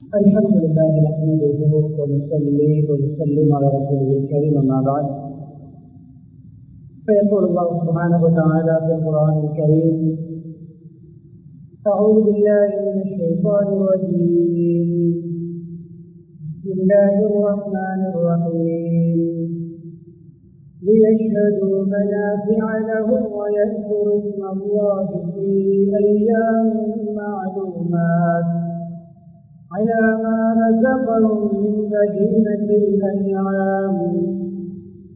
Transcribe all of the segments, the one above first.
الحمد لله نحمده ونصلي ونسلم على رسوله الكريم أما بعد. فيقول الله سبحانه وتعالى في القرآن الكريم أعوذ بالله من الشيطان الرجيم. بسم الله الرحمن الرحيم. ليشهدوا منافع لهم ويذكروا اسم الله في أيام معلومات. على ما رزقهم من بهيمة الأنعام.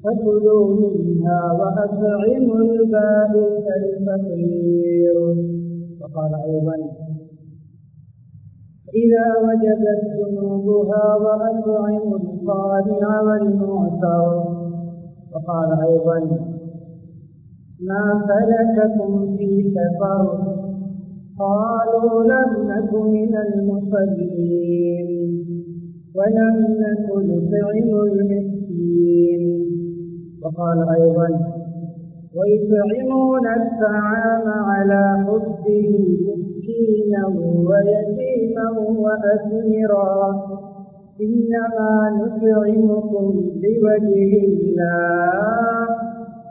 فكلوا منها وأطعموا البائس الفقير. وقال أيضا إذا وجبت جنوبها وأطعموا القانع والمعتر. وقال أيضا ما سلككم في سفر قالوا لم نك من المصلين ولم نك نطعم المسكين. وقال أيضا ويطعمون الطعام على حبه مسكينا ويتيما واسيرا. إنما نطعمكم لوجه الله.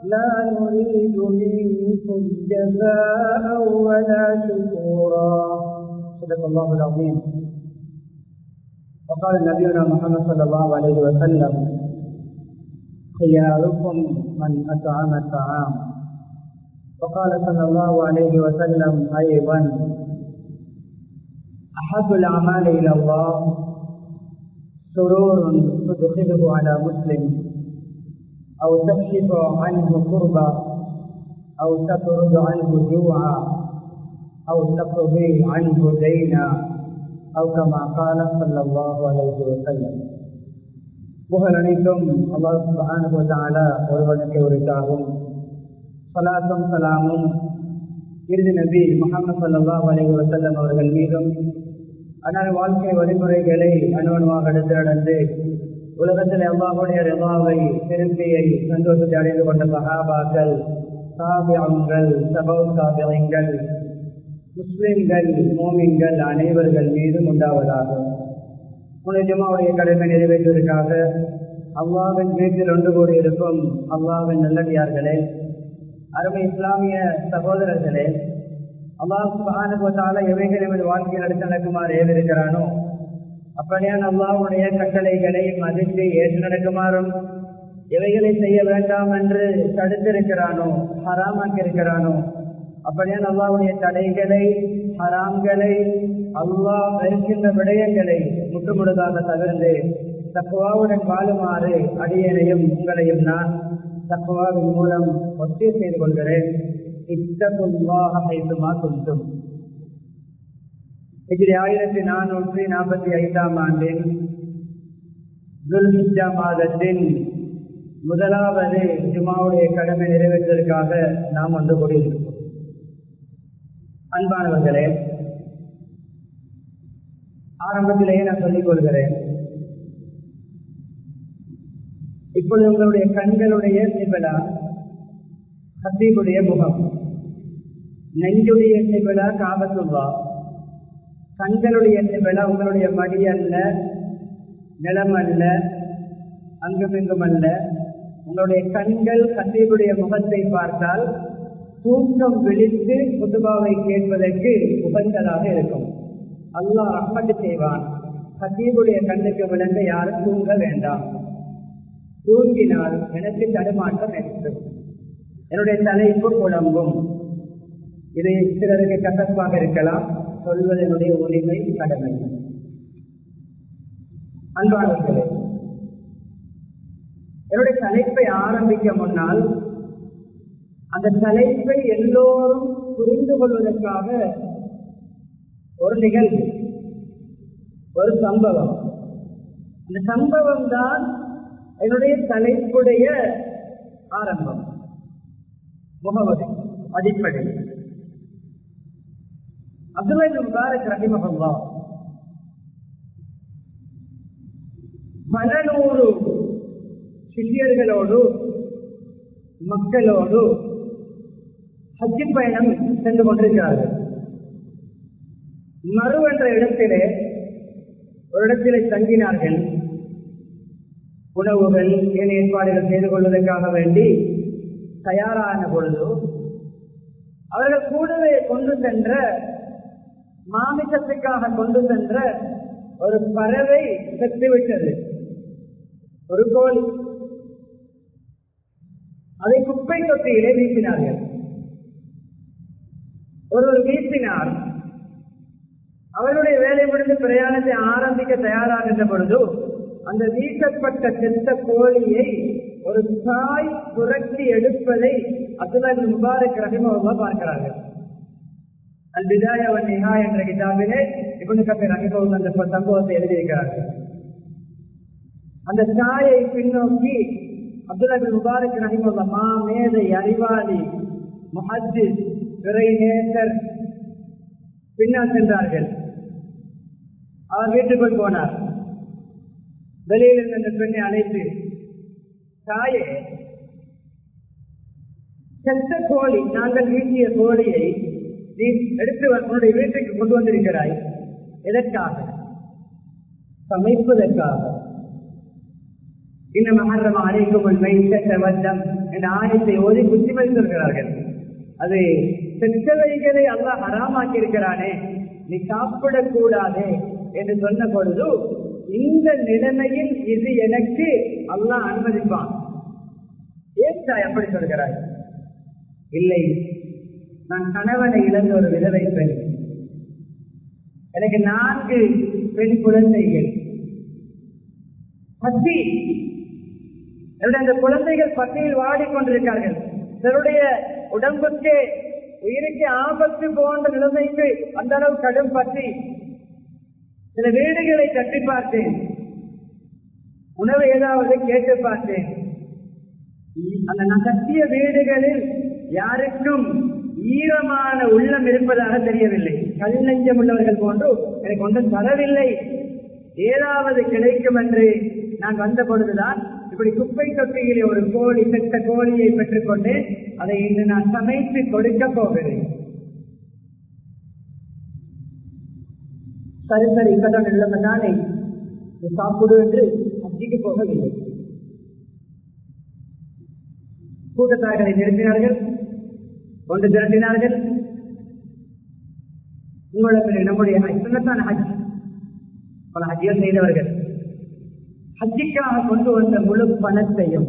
لا نريد منكم جزاء ولا شكورا. صدق الله العظيم. وقال نبينا محمد صلى الله عليه وسلم خياركم من أطعم الطعام. وقال صلى الله عليه وسلم أيضا أحب الأعمال إلى الله سرور تدخله على مسلم. أو تكشف عنه كربا أو تطرد عنه جوعا أو تقضي عنه دينا أو كما قال صلى الله عليه وسلم புகழ் அனைத்தும் அல்லாஹ் சுபஹானஹு வ தஆலா ஒருவனுக்கு உரித்தாகும் ஸலாத்தும் சலாமும் இறுதி நபி முஹம்மது ஸல்லல்லாஹு அலைஹி வஸல்லம் அவர்கள் மீதும் அன்னார் வாழ்க்கை வழிமுறைகளை அனுவனமாக எடுத்து நடந்து உலகத்தில் அல்லாஹுடைய ரிவாவை திருப்தியை சந்தோஷத்தை அடைந்து கொண்ட சகாபாக்கள் சாபியங்கள் சபவ சாபியங்கள் முஸ்லிம்கள் மோமின்கள் அனைவர்கள் மீதும் உண்டாவதாக. ஜமாவுடைய கடமை நிறைவேற்றுவதற்காக அல்லாவின் வீட்டில் ஒன்று கூடி இருக்கும் அல்லாவின் நல்லடியார்களே அருமை இஸ்லாமிய சகோதரர்களே அல்லாஹ் சுபானுபத்தால எவைகள் எமது வாழ்க்கையில் எடுத்து நடக்குமாறு ஏவிருக்கிறானோ அப்படியான அல்லாவுடைய கட்டளைகளை மதித்து ஏற்று நடக்குமாறும் இவைகளை செய்ய வேண்டாம் என்று தடுத்திருக்கிறானோ ஹராமாக்கி இருக்கிறானோ அப்படியான அல்லாவுடைய தடைகளை ஹராம்களை அல்லாஹ் வெறுக்கின்ற விடயங்களை முற்றுமுழுதாக தவிர்த்து தக்குவாவுடன் வாழுமாறு அடியனையும் உங்களையும் நான் தக்குவாவின் மூலம் ஒத்தி செய்து கொள்கிறேன். இத்தகுவாக பேசுமா கொண்டும் இதில் ஆயிரத்தி நானூற்றி நாற்பத்தி ஐந்தாம் ஆண்டில் துல்ஹிஜா மாதத்தின் முதலாவது ஜுமாவுடைய கடமை நிறைவேற்றுவதற்காக நாம் வந்து கூடியிருக்கிறோம் அன்பானவர்களே ஆரம்பத்திலேயே நான் சொல்லிக் கொள்கிறேன். இப்பொழுது உங்களுடைய கண்களுடைய நிபலா ஹத்தீபுடைய முகம் நெஞ்சுடைய நிபலா காபத்துவா கண்களுடைய நிபலா உங்களுடைய மடி அல்ல நிலம் அல்ல அங்குமிங்கும் அல்ல உங்களுடைய கண்கள் கத்தீபுடைய முகத்தை பார்த்தால் தூக்கம் விழித்து குதுபாவை கேட்பதற்கு உகந்ததாக இருக்கும். அல்லாஹ் ரஹ்மத்து செய்வான். கசீபுடைய கண்ணுக்கு விளங்க யாரும் தூங்க வேண்டாம். தூங்கினால் எனக்கு தடுமாற்றம் ஏற்படும். என்னுடைய தலைப்பு குழம்பும். இது சிலருக்கு கசப்பாக இருக்கலாம். சொல்வது என்னுடைய உரிமை கடமை. அன்பானவர்களே என்னுடைய தலைப்பை ஆரம்பிக்க முன்னால் அந்த தலைப்பை எல்லோரும் புரிந்து கொள்வதற்காக ஒரு நிகழ்வு ஒரு சம்பவம். அந்த சம்பவம் தான் என்னுடைய தலைப்புடைய ஆரம்பம். முகவரி அடிப்படை. அப்துல்லா முபாரக் ரஹிமஹல்லா பல நூறு சிஷியர்களோடு மக்களோடு ஹஜ்ஜி பயணம் சென்று கொண்டிருக்கிறார்கள். மறு என்ற இடத்திலே ஒரு இடத்திலே தங்கினார்கள். உணவுகள் ஏன் ஏற்பாடுகள் செய்து கொள்வதற்காக வேண்டி தயாரான பொழுது அவர்கள் கூடவே கொண்டு சென்ற மாமிசத்துக்காக கொண்டு சென்ற ஒரு பறவை செத்துவிட்டது. ஒரு கோழி. அதை குப்பை தொட்டியிலே வீசினார்கள். ஒருவர் வீசினார். அவருடைய வேலை முடிந்து பிரயாணத்தை ஆரம்பிக்க தயாராகின்ற பொழுது அந்த வீசப்பட்ட செத்த கோழியை ஒரு தாய் புரட்டி எடுப்பதை அப்துல்லா முபாரக் ரஹிமல்லா பார்க்கிறார்கள். அல் பிதாயா வன் நிஹா என்ற கிதாபிலே இப்னு கபீர் ரஹிமல்லா அந்த சம்பவத்தை எழுதியிருக்கிறார்கள் அந்த சாயை பின்னோக்கி அப்துல்லா முபாரக் ரஹிமல்லா மா மேதை அறிவாளி முஹத்திஸ் பிறை நேசர் பின்னால் சென்றார்கள் அவர் வீட்டுக்குள் போனார். வெளியில் இருந்த அந்த பெண்ணை அழைத்து தாயே செத்த கோழி நாங்கள் வீட்டிய கோழியை நீ எடுத்து உன்னுடைய வீட்டுக்கு கொண்டு வந்திருக்கிறாய். எதற்காக? சமைப்பதற்காக. இன்னும் மகரம் அழைக்கும் வட்டம் என்ற ஆயத்தை ஓதி குத்தி வைத்திருக்கிறார்கள் அது செத்தவைகளை அல்லாஹ் ஹராமாக்கி இருக்கிறானே நீ சாப்பிடக்கூடாது என்று சொன்ன பொழுது இந்த நிலைமையில் இது எனக்கு அல்லாஹ் அனுமதிப்பான். ஏற்றா அப்படி சொல்கிறாய்? இல்லை. நான் கணவனை இழந்த ஒரு விதவை பெண். எனக்கு நான்கு பெண் குழந்தைகள். பசி. என்னுடைய அந்த குழந்தைகள் பசியில் வாடிக்கொண்டிருக்கிறார்கள். தன்னுடைய உடம்புக்கு உயிருக்கு ஆபத்து போன்ற நிலைமைக்கு அந்த அளவு கடும் பற்றி சில வீடுகளை கட்டி பார்த்தேன். உணவு ஏதாவது கேட்டு பார்த்தேன். அந்த நான் கட்டிய வீடுகளில் யாருக்கும் ஈரமான உள்ளம் இருப்பதாக தெரியவில்லை. கல் நெஞ்சம் உள்ளவர்கள் போன்று எனக்கு ஒன்றும் தரவில்லை. ஏதாவது கிடைக்கும் என்று நான் வந்த பொழுதுதான் இப்படி குப்பை தொட்டியிலே ஒரு கோழி பெற்ற கோழியை பெற்றுக்கொண்டு அதை இன்று நான் சமைத்து கொடுக்க போகிறேன். சரி சரி இப்பதான் நிலைமை தானே. சாப்பிடு என்று அச்சிக்கு போகவில்லை. கூட்டத்தார்களை நிறுத்தினார்கள். கொண்டு திரட்டினார்கள். உங்களுக்கு நம்முடைய சுண்ணத்தான ஹஜ். பல ஹஜ்ஜிகள் செய்தவர்கள். ஹஜ்ஜிக்காக கொண்டு வந்த முழு பணத்தையும்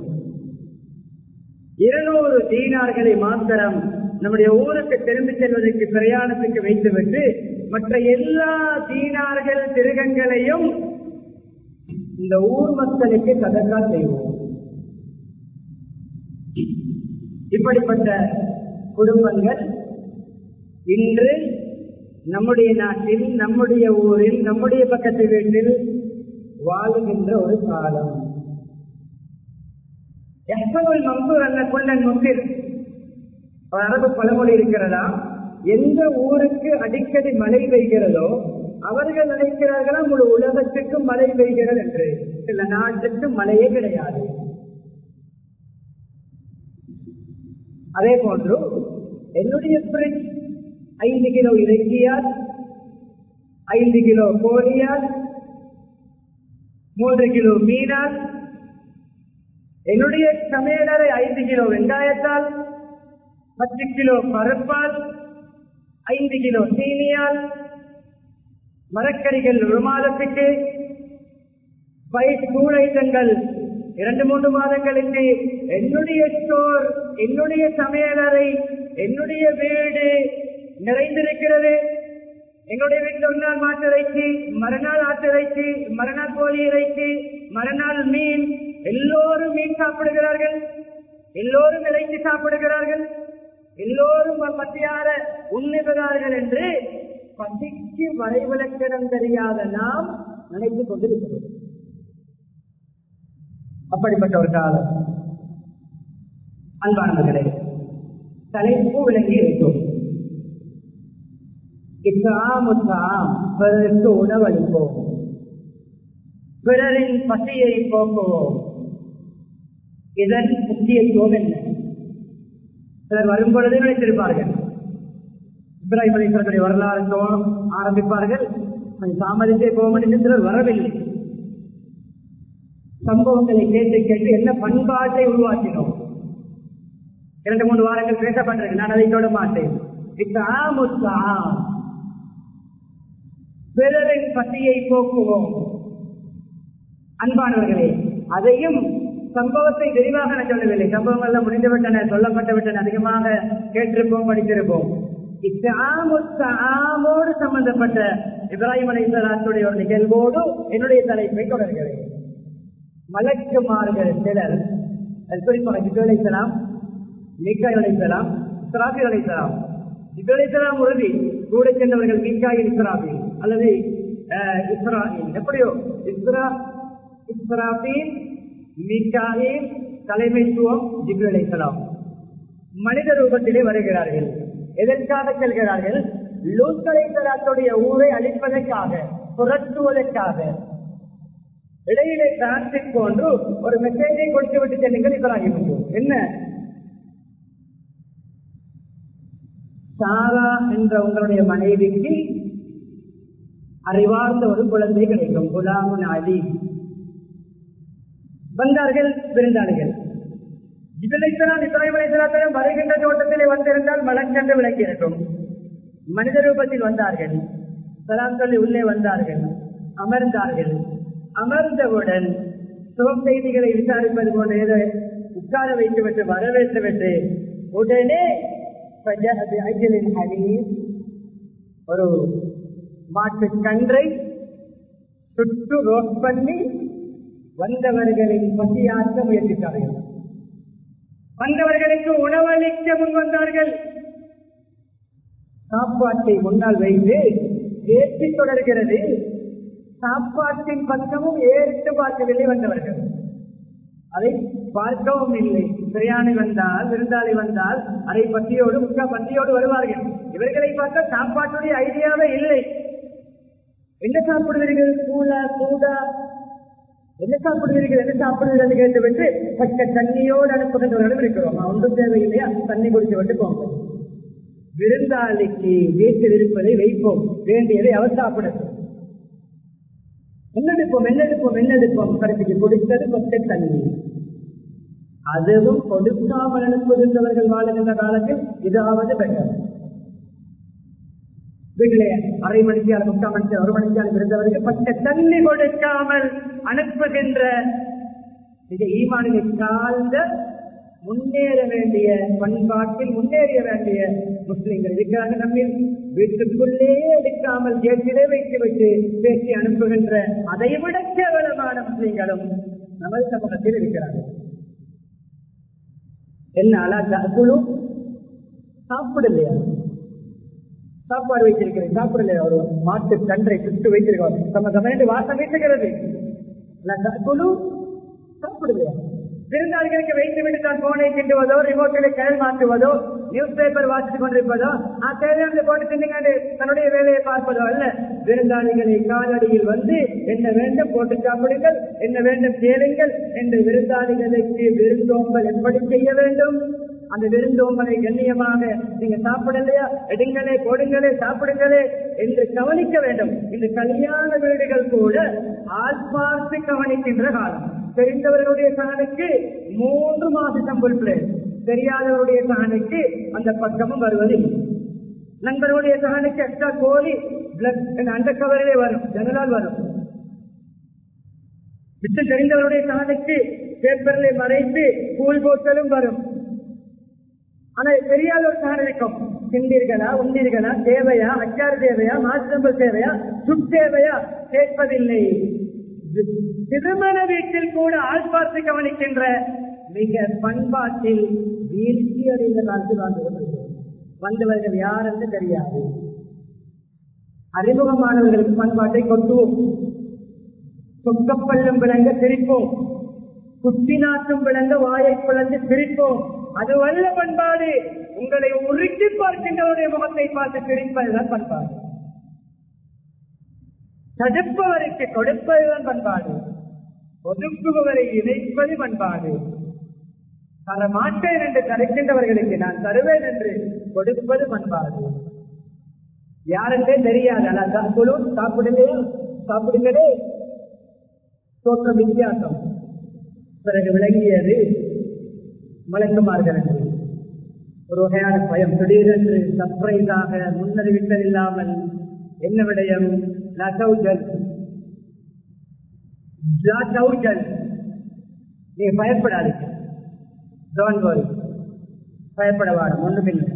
இருநூறு தீனார்களை மாத்திரம் நம்முடைய ஊருக்கு திரும்பி செல்வதற்கு பிரயாணத்துக்கு வைத்துவிட்டு மற்ற எல்லா தீனார்கள் திருகங்களையும் இந்த ஊர் மக்களுக்கு கதக்கா செய்வோம். இப்படிப்பட்ட குடும்பங்கள் இன்று நம்முடைய நாட்டில் நம்முடைய ஊரில் நம்முடைய பக்கத்து வீட்டில் வாழுகின்ற ஒரு காலம். மம்பூர் அல்ல கொண்ட முந்திர் ஒரு அரபு பழமொழி இருக்கிறதா? எந்த ஊருக்கு அடிக்கடி மழை பெய்கிறதோ அவர்கள் நினைக்கிறார்களா முழு உலகத்துக்கும் மழை பெய்கிறது என்று. சில நாட்டுக்கு மழையே கிடையாது. அதே போன்று என்னுடைய பிரிட்ஜ் ஐந்து கிலோ இலக்கியார் ஐந்து கிலோ கோழியார் மூன்று கிலோ மீனார் என்னுடைய சமையலறை ஐந்து கிலோ வெங்காயத்தால் பத்து கிலோ பருப்பால் ஐந்து கிலோ சீனியால் மரக்கறிகள் ஒரு மாதத்துக்கு ஸ்கூல் ஐட்டங்கள் இரண்டு மூன்று மாதங்களுக்கு என்னுடைய ஸ்டோர் என்னுடைய சமையலறை என்னுடைய வீடு நிறைந்திருக்கிறது. எங்களுடைய வீட்டில் ஒரு நாள் மாட்டு மறுநாள் ஆட்டு மறுநாள் கோழி இறைச்சி மறுநாள் மீன். எல்லோரும் மீன் சாப்பிடுகிறார்கள். எல்லோரும் இறைச்சி சாப்பிடுகிறார்கள். எல்லோரும் பசியார உண்ணுகிறார்கள் என்று பசிக்கு வரைவிலக்கணம் தெரியாத நாம் நினைத்துக் கொண்டிருக்கிறோம். அப்படிப்பட்ட ஒரு காலம். அன்பானவர்களே தலைப்பு விளங்கி இருக்கும் இக்காமுத்தாம் பிறருக்கு உணவளிப்போம். பிறரின் பசியை போக்குவோம். இதன் முக்கியத்துவம் என்ன? சிலர் வரும் பொழுது நினைத்திருப்பார்கள். இப்ராஹிம் அலிஸ்வரத்துடைய வரலாறு ஆரம்பிப்பார்கள். கொஞ்சம் தாமதித்தே போக சிலர் வரவில்லை. சம்பவங்களை கேட்டு கேட்டு என்ன பண்பாட்டை உருவாக்கினோம். இரண்டு மூன்று வாரங்கள் பேசப்பட்டிருக்கு நான் அதை தொட மாட்டேன். பிறரின் பசியை போக்குவோம். அன்பானவர்களே அதையும் சம்பவத்தை விரிவாக நான் சொல்லவில்லை. சம்பவங்கள் முடிந்துவிட்டன சொல்லப்பட்டு விட்டன அதிகமாக கேட்டிருப்போம் படித்திருப்போம். இத்தாமுத்தாமோடு சம்பந்தப்பட்ட இப்ராஹிம் அலிசலாத்துடைய ஒரு நிகழ்வோடு என்னுடைய தலைப்பை தொடர்கிறேன். மலக்குமார்கள் சிலர் குறிப்பாக இஸ்லாம் மீக்காய் அலைசலாம் இஸ்ராபி அலைசலாம் ஜிபு உறுதி கூட சென்றவர்கள் மீக்காயில் இஸ்ராபி அல்லது இஸ்ராயில். எப்படியோ இஸ்ரா இஸ்ராபீல் மீக்காயில் தலைமைத்துவம் ஜிபு மனித ரூபத்திலே வருகிறார்கள். எதற்காக செல்கிறார்கள்? லூத் அலைசலாத்துடைய ஊரை அழிப்பதற்காக புரட்டுவதற்காக. இடையிலே டிரான்சிட் போன்று ஒரு மெசேஜை கொடுத்து விட்டு செல்லுங்கள் இப்ராஹிம் என்ன? சாரா என்ற உங்களுடைய மனைவிக்கு அறிவார்ந்த ஒரு குழந்தை கிடைக்கும் குலாமுன் அலி. வந்தார்கள் விருந்தாளிகள். இதிலைத்தான் இப்ராஹிம் வருகின்ற தோட்டத்திலே வந்திருந்தால் மலக்கன்று விளக்கி இருக்கும். மனித ரூபத்தில் வந்தார்கள். சலாம் சொல்லி உள்ளே வந்தார்கள். அமர்ந்தார்கள். அமர்ந்தவுடன் சுகம் செய்திகளை விசாரிப்பது போன்ற ஏதோ உட்கார வைத்துவிட்டு வரவேற்றுவிட்டு உடனே அஜலின் ஹலீஸ் ஒரு மாட்டு கன்றை சுட்டு ரோஸ் பண்ணி வந்தவர்களின் பசியாற்ற முயற்சித்தார்கள் வந்தவர்களுக்கு உணவளிக்க முன் வந்தார்கள் சாப்பாட்டை முன்னால் வைத்து ஏற்றி தொடர்கிறது சாப்பாட்டின் பக்கமும் ஏற்று பார்க்கவில்லை வந்தவர்கள் அதை பார்க்கவும் இல்லை. பிரயாணி வந்தால் விருந்தாளி வந்தால் அதை பத்தியோடு முக்கா பத்தியோடு வருவார்கள். இவர்களை பார்த்தா சாப்பாட்டுடைய ஐடியாவே இல்லை. என்ன சாப்பிடுவீர்கள்? கூலா சூடா? என்ன சாப்பிடுவீர்கள்? என்ன சாப்பிடுவீர்கள் என்று கேட்டுவிட்டு பச்ச தண்ணியோடு அனுப்புகின்றவர்களும் இருக்கிறோம். ஒன்றும் தேவையில்லையா? தண்ணி குடித்து விட்டு போங்க. விருந்தாளிக்கு வீட்டில் இருப்பதை வைப்போம். வேண்டியதை அவர் சாப்பிடட்டும். என்னெடுப்போம் என்னெடுப்போம் என்னெடுப்போம் கருத்துக்கு கொடுத்தது பச்சை தண்ணி. அதுவும் கொடுக்காமல் அனுப்புகின்றவர்கள் வாழுகின்ற காலத்தில் இதாவது பெட்டர் வீட்டிலே அரை மணிக்கால் முக்கால் மணிக்கு ஒரு மணிக்கால் இருந்தவர்கள் பச்சை தண்ணி கொடுக்காமல் அனுப்புகின்ற இது ஈமானிலை சார்ந்த முன்னேற வேண்டிய பண்பாட்டில் முன்னேறிய வேண்டிய முஸ்லிம்கள் இருக்கிறாங்க நம்ம வீட்டுக்குள்ளே எடுக்காமல் கேட்டிலே வைத்து விட்டு பேசி அனுப்புகின்ற அதை விட கேவலமான முஸ்லிம்களும் நமது சமூகத்தில் இருக்கிறார்கள். என்ன அலா குழு சாப்பிடலையா? சாப்பாடு வைத்திருக்கிறேன் சாப்பிடலையா? ஒரு மாட்டு கன்றை சுட்டு வைத்திருக்கோம் நம்ம சமையல் வாசம் வீசுகிறது. குழு சாப்பிடலையா? விருந்தாளிகளுக்கு வைத்து விட்டு தான் போனை கிண்டுவதோ ரிமோட்டிலே கயல் மாற்றுவதோ நியூஸ் பேப்பர் வாசித்துக் கொண்டிருப்பதோ? தேவையான போட்டு தின்னுங்க தன்னுடைய வேலையை பார்ப்பதோ அல்ல. விருந்தாளிகளை காலடியில் வந்து என்ன வேண்டும்? போட்டு சாப்பிடுங்கள். என்ன வேண்டும்? கேளுங்கள் என்று விருந்தாளிகளுக்கு விருந்தோம்பல் எப்படி செய்ய வேண்டும்? அந்த விருந்தோம்பலை கண்ணியமாக நீங்க சாப்பிடலையா? எடுங்களே போடுங்களே சாப்பிடுங்களே என்று கவனிக்க வேண்டும். இந்த கல்யாண வீடுகள் கூட ஆள் பார்த்து கவனிக்கின்ற காலம். தெரிந்தவர்களுடைய சகனுக்கு மூன்று மாத சம்பள் பிளேன் தெரியாதவருடைய சகனுக்கு அந்த பக்கமும் வருவதில்லை. நண்பருடைய சகனுக்கு எக்ஸ்ட்ரா கோழி அந்த கவரிலே வரும் ஜனலால் வரும். விட்டு தெரிந்தவருடைய சகனுக்கு பேப்பரிலே மறைத்து கூழ் போத்தலும் வரும். ஆனா தெரியாத ஒரு சகன் இருக்கும். உண்டீர்களா தேவையா அச்சார் தேவையா மாற்றம்பல் தேவையா சுட் தேவையா கேட்பதில்லை. திருமண வீட்டில் கூட ஆள் பார்த்து கவனிக்கின்ற மிக பண்பாட்டில் வீழ்ச்சி அடைந்த காலத்தில் வாழ்ந்து கொண்டிருக்கிறோம் வந்தவர்கள் யார் என்று தெரியாது. அறிமுகமானவர்களுக்கு பண்பாட்டை கொட்டுவோம். சொக்கப்பள்ளம் விளங்க சிரிப்போம் குட்டி நாட்டும் விளங்க வாயை பிளந்து சிரிப்போம் அது வல்ல பண்பாடு. உங்களை உருக்கி பார்க்கின்றவருடைய முகத்தை பார்த்து சிரிப்பதுதான் பண்பாடு. தடுப்பவருக்கு கொடுப்பதுதான் பண்பாடு. ஒதுக்குபவரை இணைப்பது பண்பாடு. தர மாட்டேன் என்று தடுக்கின்றவர்களுக்கு நான் தருவேன் என்று கொடுப்பது பண்பாடு யாருக்கே தெரியாது. ஆனா குழு சாப்பிடுங்களையா சாப்பிடுங்களே. தோற்றம் வித்தியாசம். பிறகு விளங்கியது மலக்குமார்கள். ஒரு வகையான பயம். திடீரென்று சர்ப்ரைஸாக முன்னறிவித்தல் இல்லாமல் என்ன விடயம்? லசௌஜல் நீ பயப்படாதீங்க. டோன்ட் வரி பயப்பட வாடும் ஒன்றுமில்லை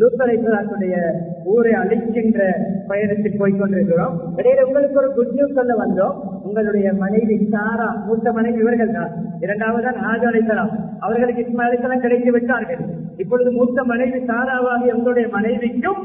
லூத்தரைத்துடைய ஊரை அழிக்கின்ற பயணத்தில் போய்கொண்டிருக்கிறோம் இடையில உங்களுக்கு ஒரு குட் நியூஸ் சொல்ல வந்தோம். உங்களுடைய மனைவி சாரா மூத்த மனைவி இவர்கள் தான். இரண்டாவதுதான் ஆஜ் அழைக்கலாம் அவர்களுக்கு இஸ்மாயில் கிடைத்து விட்டார்கள். இப்பொழுது மூத்த மனைவி சாராவாகிய உங்களுடைய மனைவிக்கும்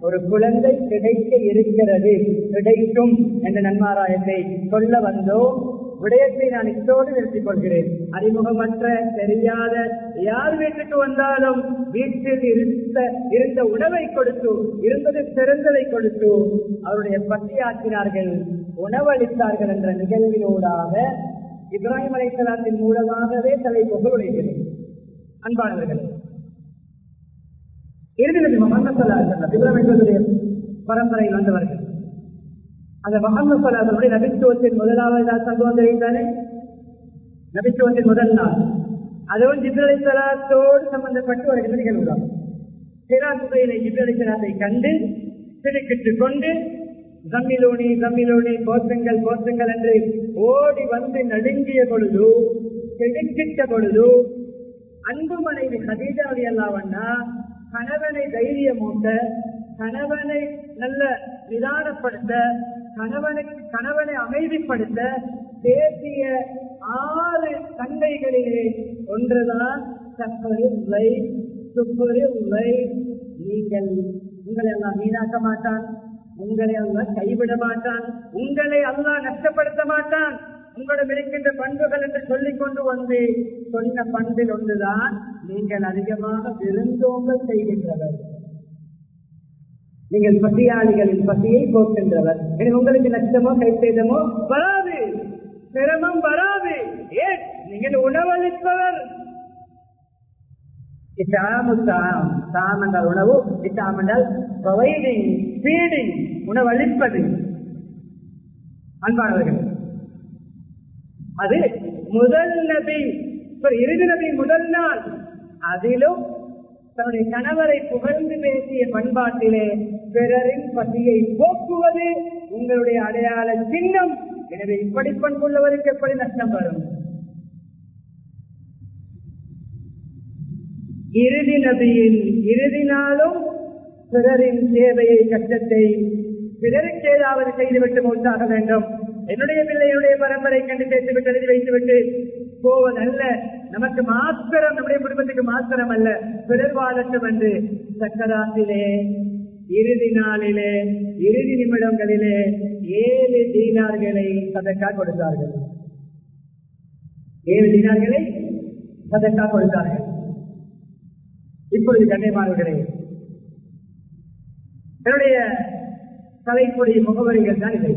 ஒரு குழந்தை கிடைக்க இருக்கிறது. கிடைக்கும் என்ற நன்மாராயத்தை சொல்ல வந்தோம். விடயத்தை நான் இத்தோடு நிறுத்திக் கொள்கிறேன் அறிமுகமற்ற தெரியாத யார் வீட்டுக்கு வந்தாலும் வீட்டில் இருந்த இருந்த உணவை கொடுத்து இருந்தது சிறந்ததை கொடுத்து அவருடைய பசியாற்றினார்கள் உணவளித்தார்கள் என்ற நிகழ்வினூடாக இப்ராஹிம் அலைசலாத்தின் மூலமாகவே தலை உடைகிறேன் அன்பானவர்கள் இறுதி முகமது சல்லாஹ் இப்ராஹிம் பரம்பரையில் வந்தவர்கள். அந்த முகமது சல்லாஹனுடைய நபித்துவத்தின் முதலாவது நாள் சம்பவம் தெரிந்தானே நபித்துவத்தின் முதல் நாள். அதுவும் ஜிப்ரலை சலாத்தோடு சம்பந்தப்பட்டு வருகிற நிகழ்வுதான் சிராசுகையினை ஜிப்ரலை சலாத்தை கண்டு திடுக்கிட்டுக் கொண்டு தம்மிலோனி தம்மிலோனி போத்தங்கள் போத்தங்கள் என்று ஓடி வந்து நடுங்கிய பொழுது திடுக்கிட்ட பொழுது அன்பு மனைவி ஹதீஜாவி அல்லாவண்ணா கணவனை தைரியமூட்ட கணவனை நல்ல நிதானப்படுத்த கணவனை கணவனை அமைதிப்படுத்த பேசிய ஆறு தந்தைகளிலே ஒன்றுதான் சப்பரு உலை சுப்பரு உலை நீங்கள் உங்களை எல்லாம் வீணாக்க மாட்டான் உங்களை எல்லாம் கைவிட மாட்டான் உங்களை எல்லாம் நஷ்டப்படுத்த மாட்டான். உங்களிடம் இருக்கின்ற பண்புகள் என்று சொல்லிக் கொண்டு வந்து சொன்ன பண்பில் ஒன்றுதான் நீங்கள் அதிகமாக விருந்தோம்பல் செய்கின்றவர்கள். நீங்கள் பசியாளிகளின் பசியை போக்கின்றவர். எனவே உங்களுக்கு நஷ்டமோ கைத்தேதமோ வராது. சிரமம் வராது. ஏன்? நீங்கள் உணவளிப்பவர். தாம் என்றால் உணவு இட்டாம் என்றால் ப்ரொவைடிங் ஃபீடிங் உணவளிப்பது. அன்பானவர்கள் அது முதல் நபி. இறுதி நபி முதல் நாள். அதிலும் தன்னுடைய கணவரை புகழ்ந்து பேசிய பண்பாட்டிலே பிறரின் பசியை போக்குவது உங்களுடைய அடையாள சின்னம். எனவே இப்படி பண்புள்ளவருக்கு எப்படி நஷ்டம் வரும்? இறுதி நபியின் இறுதி நாளும் பிறரின் சேவையை கஷ்டத்தை பிறருக்கு ஏதாவது செய்துவிட்டு மூத்தாக வேண்டும். என்னுடைய பிள்ளையுடைய பரம்பரை கண்டு சேர்த்துவிட்டு எழுதி வைத்துவிட்டு போவதல்ல. நமக்கு மாத்திரம் நம்முடைய குடும்பத்துக்கு மாத்திரம் அல்ல பிறர் வாழட்டும் என்று சக்கராத்திலே இறுதி நாளிலே இறுதி நிமிடங்களிலே ஏழு தீனார்களை சதக்கா கொடுத்தார்கள். ஏழு தீனார்களை சதக்கா கொடுத்தார்கள். இப்பொழுது கண்ணியமானவர்களே என்னுடைய தலைப்புடைய முகவரிகள் தான் இதை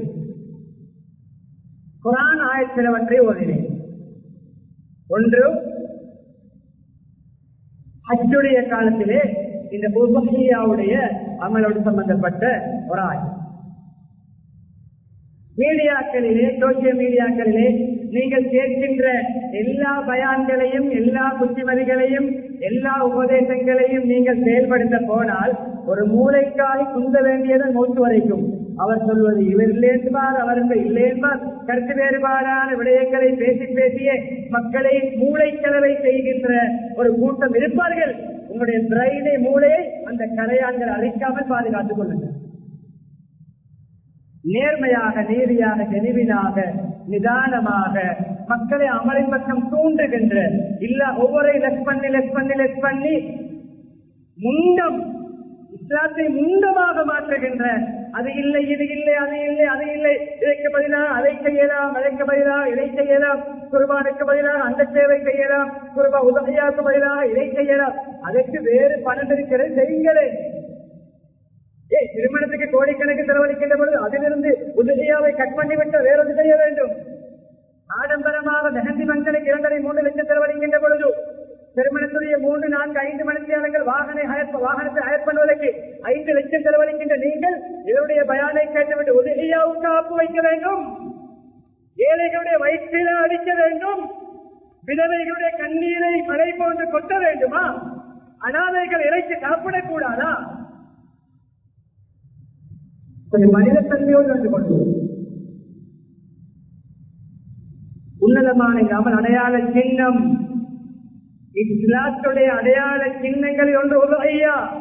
குரான் ஆயத்தினவற்றை ஓதினேன். ஒன்று ஹஜ்ஜுடைய காலத்திலே இந்த உபஹியாவுடைய அமலோடு சம்பந்தப்பட்ட ஒரு ஆய் மீடியாக்களிலே சோசியல் மீடியாக்களிலே நீங்கள் கேட்கின்ற எல்லா பயான்களையும் எல்லா புத்திமதிகளையும் எல்லா உபதேசங்களையும் நீங்கள் செயல்படுத்த போனால் ஒரு மூளைக்காய் குந்த வேண்டியதன் மூச்சு வரைக்கும். அவர் சொல்வது இவர் இல்லை என்பார் அவர் இல்லை என்பார் கருத்து வேறுபாடான விடயங்களை பேசி பேசிய மக்களை மூளைக்கலவை செய்கின்ற ஒரு கூட்டம் இருப்பார்கள். உங்களுடைய பிரைனை மூளையை அந்த கரையாங்கள் அழைக்காமல் பாதுகாத்துக் கொள்ளுங்கள். நேர்மையாக நீதியாக தெளிவினாக நிதானமாக மக்களை அமலின் பக்கம் தூண்டுகின்ற இல்ல ஒவ்வொரு லெஸ் பண்ணி லெஸ் பண்ணி லெஸ் பண்ணி முன்னம் இஸ்லாத்தை முண்டமாக மாற்றுகின்ற அது இல்லை இது இல்லை அது இல்லை அது இல்லை. இதற்கு பதிலாக அதை செய்யலாம் அதற்கு பதிலாக இதை செய்யலாம். குருபானுக்கு பதிலாக அந்த சேவை செய்யலாம். குருபா உதவியாக்கு பதிலாக இதை செய்யலாம். அதற்கு வேறு பணம் இருக்கிறது செய்யுங்களேன் ஏய் திருமணத்துக்கு கோடிக்கணக்கு செலவழிக்கின்ற பொழுது அதிலிருந்து உதவியாவை கட் பண்ணிவிட்டு வேறொன்று செய்ய வேண்டும். ஆடம்பரமாக மெஹந்தி மஞ்சளுக்கு இரண்டரை மூன்று லட்சம் செலவழிக்கின்ற பொழுது திருமணத்துடைய மூன்று நான்கு ஐந்து மணித்தியாளர்கள் வாகனை ஹயர் வாகனத்தை ஹயர் பண்ணுவதற்கு ஐந்து லட்சம் செலவழிக்கின்ற நீங்கள் இதனுடைய பயானை கேட்டுவிட்டு உதவியாவுக்கு காப்பு வைக்க வேண்டும். ஏழைகளுடைய வயிற்றில அடிக்க வேண்டும். விதவைகளுடைய கண்ணீரை மழை போன்று கொட்ட வேண்டுமா? அனாதைகள் இறைச்சி சாப்பிடக்கூடாதா? கொஞ்சம் மனித தன்மையோடு வந்து கொண்டு உன்னதமான அமல் அடையாள சின்னம் இஸ்லாத்துடைய அடையாள சின்னங்கள் ஒன்று ஒரு ஐயா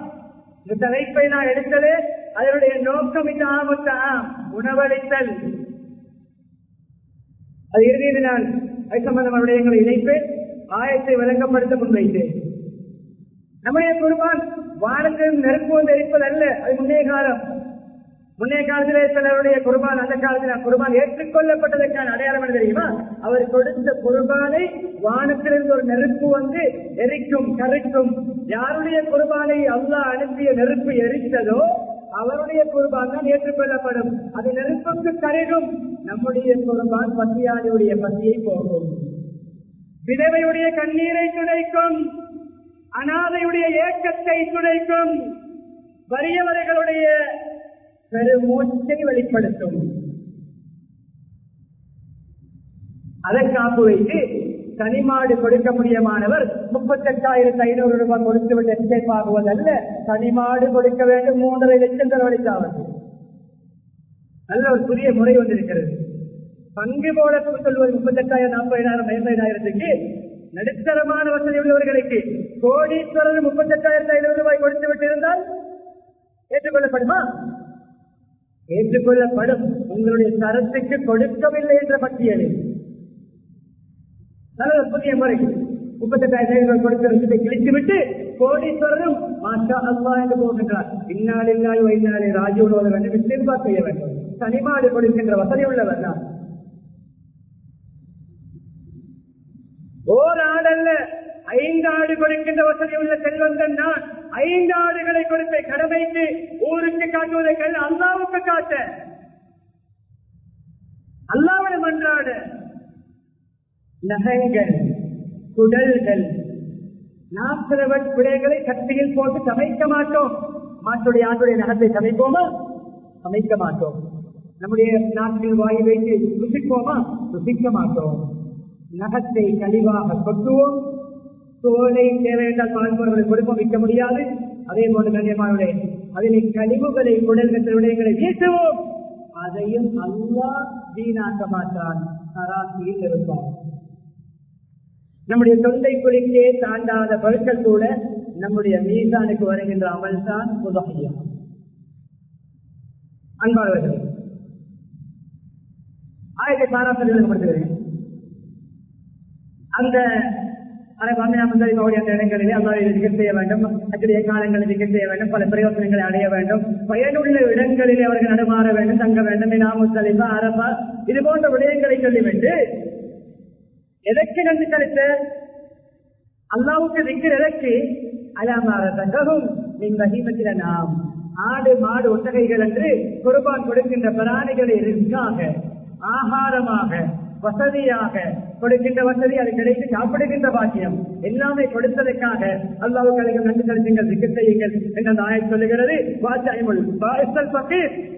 இந்த தலைப்பை நான் எடுத்தது அதனுடைய நோக்கம் இந்த ஆமத்தான் உணவளித்தல். அது இறுதியில் நான் அது சம்பந்தமான விடயங்களை இணைப்பேன். ஆயத்தை விளங்கப்படுத்த முன்வைத்தேன் நம்முடைய குருவான் வானத்தில் நெருப்பு வந்து எரிப்பதல்ல. அது முன்னே காலம். முன்னே காலத்திலே சிலருடைய குர்பான் அந்த காலத்தில் குர்பான் ஏற்றுக்கொள்ளப்பட்டதற்கான அடையாளம் என்ன தெரியுமா? அவர் கொடுத்த குர்பானை வானத்திலிருந்து ஒரு நெருப்பு வந்து எரிக்கும் கரைக்கும். யாருடைய குர்பானை அல்லா அனுப்பிய நெருப்பு எரித்ததோ அவருடைய குர்பான் தான் ஏற்றுக்கொள்ளப்படும். அது நெருப்புக்கு கருகும் நம்முடைய குர்பான் பசியாளியுடைய பசியை போகும் விதவையுடைய கண்ணீரை துடைக்கும். அனாதையுடைய ஏக்கத்தை துடைக்கும். வறியவர்களுடைய பெருமூச்சை வெளிப்படுத்தும். அதை காப்பு வைத்து தனிமாடு கொடுக்க முடியமானவர் முப்பத்தெட்டாயிரத்தி ஐநூறு ரூபாய் கொடுத்து விட்டு எஸ்கேப் ஆகுவதல்ல. தனிமாடு கொடுக்க வேண்டும் மூன்றரை லட்சம் செலவழித்தாவது நல்ல ஒரு புதிய முறை வந்திருக்கிறது. பங்கு போல சொல்வது முப்பத்தெட்டாயிரம் நாற்பதாயிரம் ஐம்பதாயிரத்துக்கு. நடுத்தரமான வசதி உள்ளவர்களுக்கு கோடீஸ்வரர் முப்பத்தெட்டாயிரத்தி ஐநூறு ரூபாய் கொடுத்து விட்டிருந்தால் ஏற்றுக்கொள்ளப்படுமா? ஏற்றுக்கொள்ளப்படும். உங்களுடைய தரத்துக்கு கொடுக்கவில்லை என்ற பட்டியலில் நல்ல புதிய முறை. முப்பத்தெட்டாயிரம் கொடுத்த விஷயத்தை கிழித்துவிட்டு கோடீஸ்வரரும் மாஷா அல்லா என்று போகின்றார் இந்நாளில்லாய் வைநாளை ராஜீவோடு வேண்டும் இஸ்தின்பா செய்ய வேண்டும் தனிமாடு கொடுக்கின்ற வசதி உள்ளவர் தான். ஓர் ஆடல்ல ஐந்து ஆடு கொடுக்கின்ற வசதி உள்ள செல்வந்தன் நான் ஐந்து ஆடுகளை கொடுத்த கடமைக்கு ஊருக்கு காட்டுவதற்கு அல்லாவுக்கு காட்ட. அல்லாவிடம் அன்றாட நகங்கள் குடல்கள் நாற்பது குடைகளை கத்தியில் போட்டு சமைக்க மாட்டோம். மாட்டுடைய ஆண்டுடைய நகத்தை சமைப்போமா? சமைக்க மாட்டோம். நம்முடைய நாட்டில் வாய் வைத்து ருசிப்போமா? ருசிக்க மாட்டோம். நகத்தை கழிவாக கொட்டுவோம். சோலை தேவையென்றால் பால்பொருள்களை கொடுப்போம் விற்க முடியாது. அதே போன்று கண்ணியமானவர்களே அதிலே கழிவுகளை குடல்கள் விடயங்களை வீசுவோம் அதையும் அல்லா வீணாக்க மாட்டான். சராசியில் இருப்பான். நம்முடைய தொண்டை குளிக்கே தாண்டாத பொருட்கள் கூட நம்முடைய மீசானுக்கு வருகின்ற அமல் தான் உதவியா அன்பாளர்கள் ஆயிரத்தி பாராட்டு விளக்கப்படுத்துகிறேன் அந்த இடங்களிலே அல்லாவை திகழ் செய்ய வேண்டும். அச்சுடைய காலங்களில் திகழ் செய்ய வேண்டும். பல பிரயோசனங்களை அடைய வேண்டும். பயனுள்ள இடங்களிலே அவர்கள் நடுமாற வேண்டும் தங்க வேண்டும் இனாமுத்தலிபா அரபா. இது போன்ற விடயங்களை சொல்லிவிட்டு எதற்கு நன்றி கழித்த அல்லாவுக்கு திக்கிற எதற்கு? அலாமார தகவும் நீங்க மகிமத்தில நாம். ஆடு மாடு ஒட்டகைகள் என்று குருபான் கொடுக்கின்ற பிராணிகளை ரிஸ்காக ஆகாரமாக வசதியாக கொடுக்கின்ற வசதி அது கிடைத்து சாப்பிடுகின்ற பாக்கியம். எல்லாமே கொடுத்ததற்காக அல்லாவுக்கு அழைக்கும் நன்றி செலுத்துங்கள் திக்கு செய்யுங்கள் என்று அந்த ஆயம் சொல்லுகிறது. வாச்சாயமுள்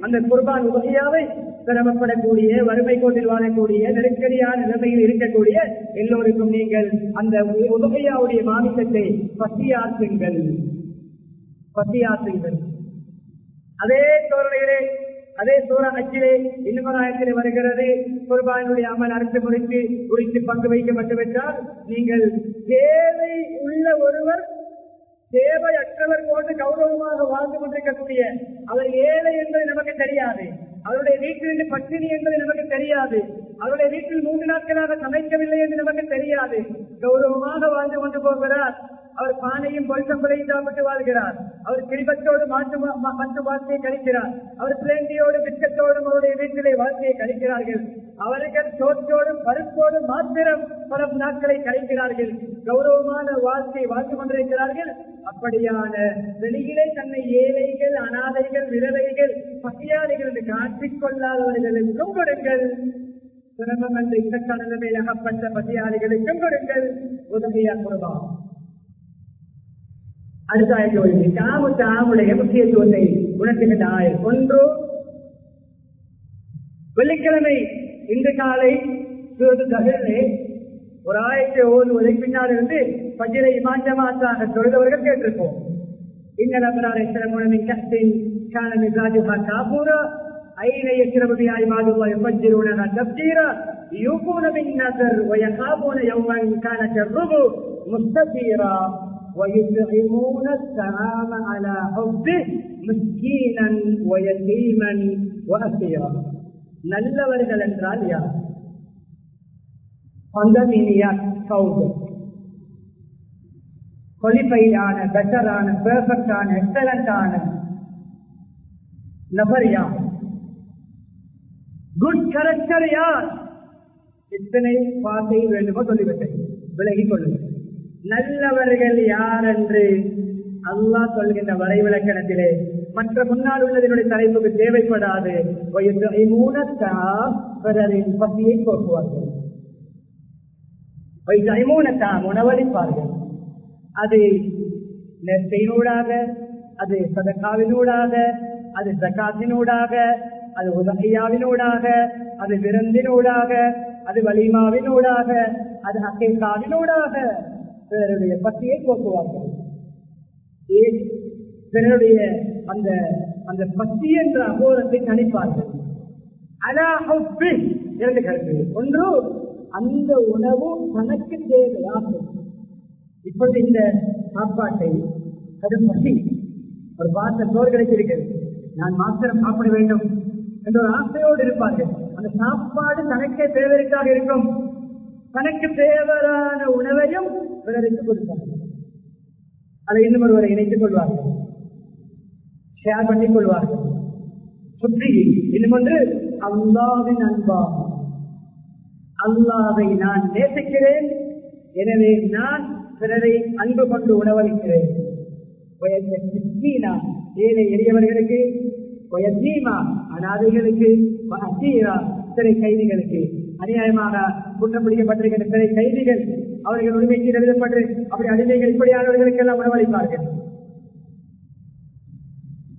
அந்த குர்பான் உதவியாவை சிரமப்படக்கூடிய வறுமை கோட்டில் வாழக்கூடிய நெருக்கடியான நிலைமையில் இருக்கக்கூடிய எல்லோருக்கும் நீங்கள் அந்த உதவியாவுடைய மாமிசத்தை பசியாற்றுங்கள். பசியாற்றுங்கள். அதே தோரணையிலே அதே சூர அச்சிலே இன்னமராயத்திலே வருகிறது. குர்பானுடைய அமல் அரசு முறைக்கு குறித்து பங்கு வைக்கப்பட்டுவிட்டால் நீங்கள் தேவை உள்ள ஒருவர் தேவையற்றவர் போன்று கௌரவமாக வாழ்ந்து கொண்டிருக்கக்கூடிய அவர் ஏழை என்பது நமக்கு தெரியாது. அவருடைய வீட்டிலிருந்து பட்டினி என்பது நமக்கு தெரியாது. அவருடைய வீட்டில் மூன்று நாட்களாக சமைக்கவில்லை என்று நமக்கு தெரியாது. கௌரவமாக வாழ்ந்து கொண்டு போகிறார். அவர் பானையும் பொருத்தம்பளையும் சாப்பிட்டு வாழ்கிறார். அவர் கிரிபத்தோடு மாற்று மற்ற வாழ்க்கையை கழிக்கிறார். அவர் பிளேண்டியோடு பிஸ்கத்தோடும் அவருடைய வீட்டிலே வாழ்க்கையை கழிக்கிறார்கள். அவர்கள் சோற்றோடும் பருப்போடும் மாத்திரம் பல நாட்களை கழிக்கிறார்கள். கௌரவமான வாழ்க்கை வாழ்ந்து கொண்டிருக்கிறார்கள். அப்படியான வெளியிலே தன்னை ஏழைகள் அனாதைகள் விரதைகள் பசியாளிகள் என்று காட்டிக்கொள்ளாதவர்களுக்கும் கொடுங்கள். சிரமம் என்று இக்கட்டான நிலையில் அகப்பட்ட பசியாளிகளுக்கும் கொடுங்கள். உதவியா அடுத்தாய தோல்வி தாமு தாமுடைய முக்கியத்துவத்தை உணர்த்துகின்ற ஆயர் ஒன்று வெள்ளிக்கிழமை இன்று காலை சிறிது தகவலே ஒரு ஆயத்தை ஓதுவதை பின்னால் இருந்து பஜிரை மாஞ்சமாசாக தொழுதவர்கள் கேட்டிருப்போம் இந்த நபராரை சிரமணமின் கஷ்டின் காலமி காபூர ஐனை எச்சிரபதியாய் மாதுவாய் பஜ்ஜிருணனா தப்ஜீர யூபூன மின் நசர் வயகாபூன யௌமன் காலக்கர் ருபு முஸ்தபீரா. ويطعمون الطعام على حبه مسكينا ويتيما وأسيرا நல்லவர்கள் என்றால் யார் பந்தமினியா கௌதம் குவாலிஃபைடான பெட்டரான பெர்ஃபெக்டான எக்ஸலண்டான நபர் யார் குட் கரெக்டர் யார் இத்தனை வார்த்தை வேண்டுமோ சொல்லிவிட்டேன் விலகிக் கொள்ளுங்கள் நல்லவர்கள் யார் என்று அல்லாஹ் சொல்கின்ற வரைவிலக்கணத்திலே மற்ற முன்னால் உள்ளதனுடைய தலைப்புக்கு தேவைப்படாது. பிறரின் பசியை போக்குவார்கள். உணவளிப்பார்கள் அது நெற்கையினூடாக அது சதக்காவினூடாக அது சகாத்தினூடாக அது உதகையாவினூடாக அது விருந்தினூடாக அது வலிமாவினூடாக அது அக்கேக்காவினூடாக பிறருடைய பசியை போக்குவார்கள். ஏன்? பிறருடைய அந்த அந்த பசி என்ற அகோரத்தை கணிப்பார்கள். அலாஹி இரண்டு கருத்து ஒன்று அந்த உணவு தனக்கு தேவையாகும் இப்பொழுது இந்த சாப்பாட்டை கடும் பசி. ஒரு பார்த்த சோறு கிடைத்திருக்கிறது. நான் மாத்திரம் சாப்பிட வேண்டும் என்ற ஒரு ஆசையோடு இருப்பார்கள். அந்த சாப்பாடு தனக்கே தேவைக்காக இருக்கும். தனக்கு தேவையான உணவையும் பிறருக்கு கொடுப்பார்கள் அதை இன்னும் ஒருவரை இணைத்துக் கொள்வார்கள். ஷேர் பண்ணிக் கொள்வார்கள். சுற்றி இன்னும் ஒன்று அல்லாவின் அன்பாகும். அல்லாவை நான் நேசிக்கிறேன். எனவே நான் பிறரை அன்பு கொண்டு உணவளிக்கிறேன். ஏழை எளியவர்களுக்கு வயசீமா அனாதைகளுக்கு சிறை கைதிகளுக்கு. அநியாயமாக குற்றம் பிடிக்கப்பட்டிருக்கிற சிறை கைதிகள் அவர்கள் உரிமைக்கு எழுதப்பட்டு அப்படி அடிமைகள் இப்படியானவர்களுக்கு எல்லாம் உணவளிப்பார்கள்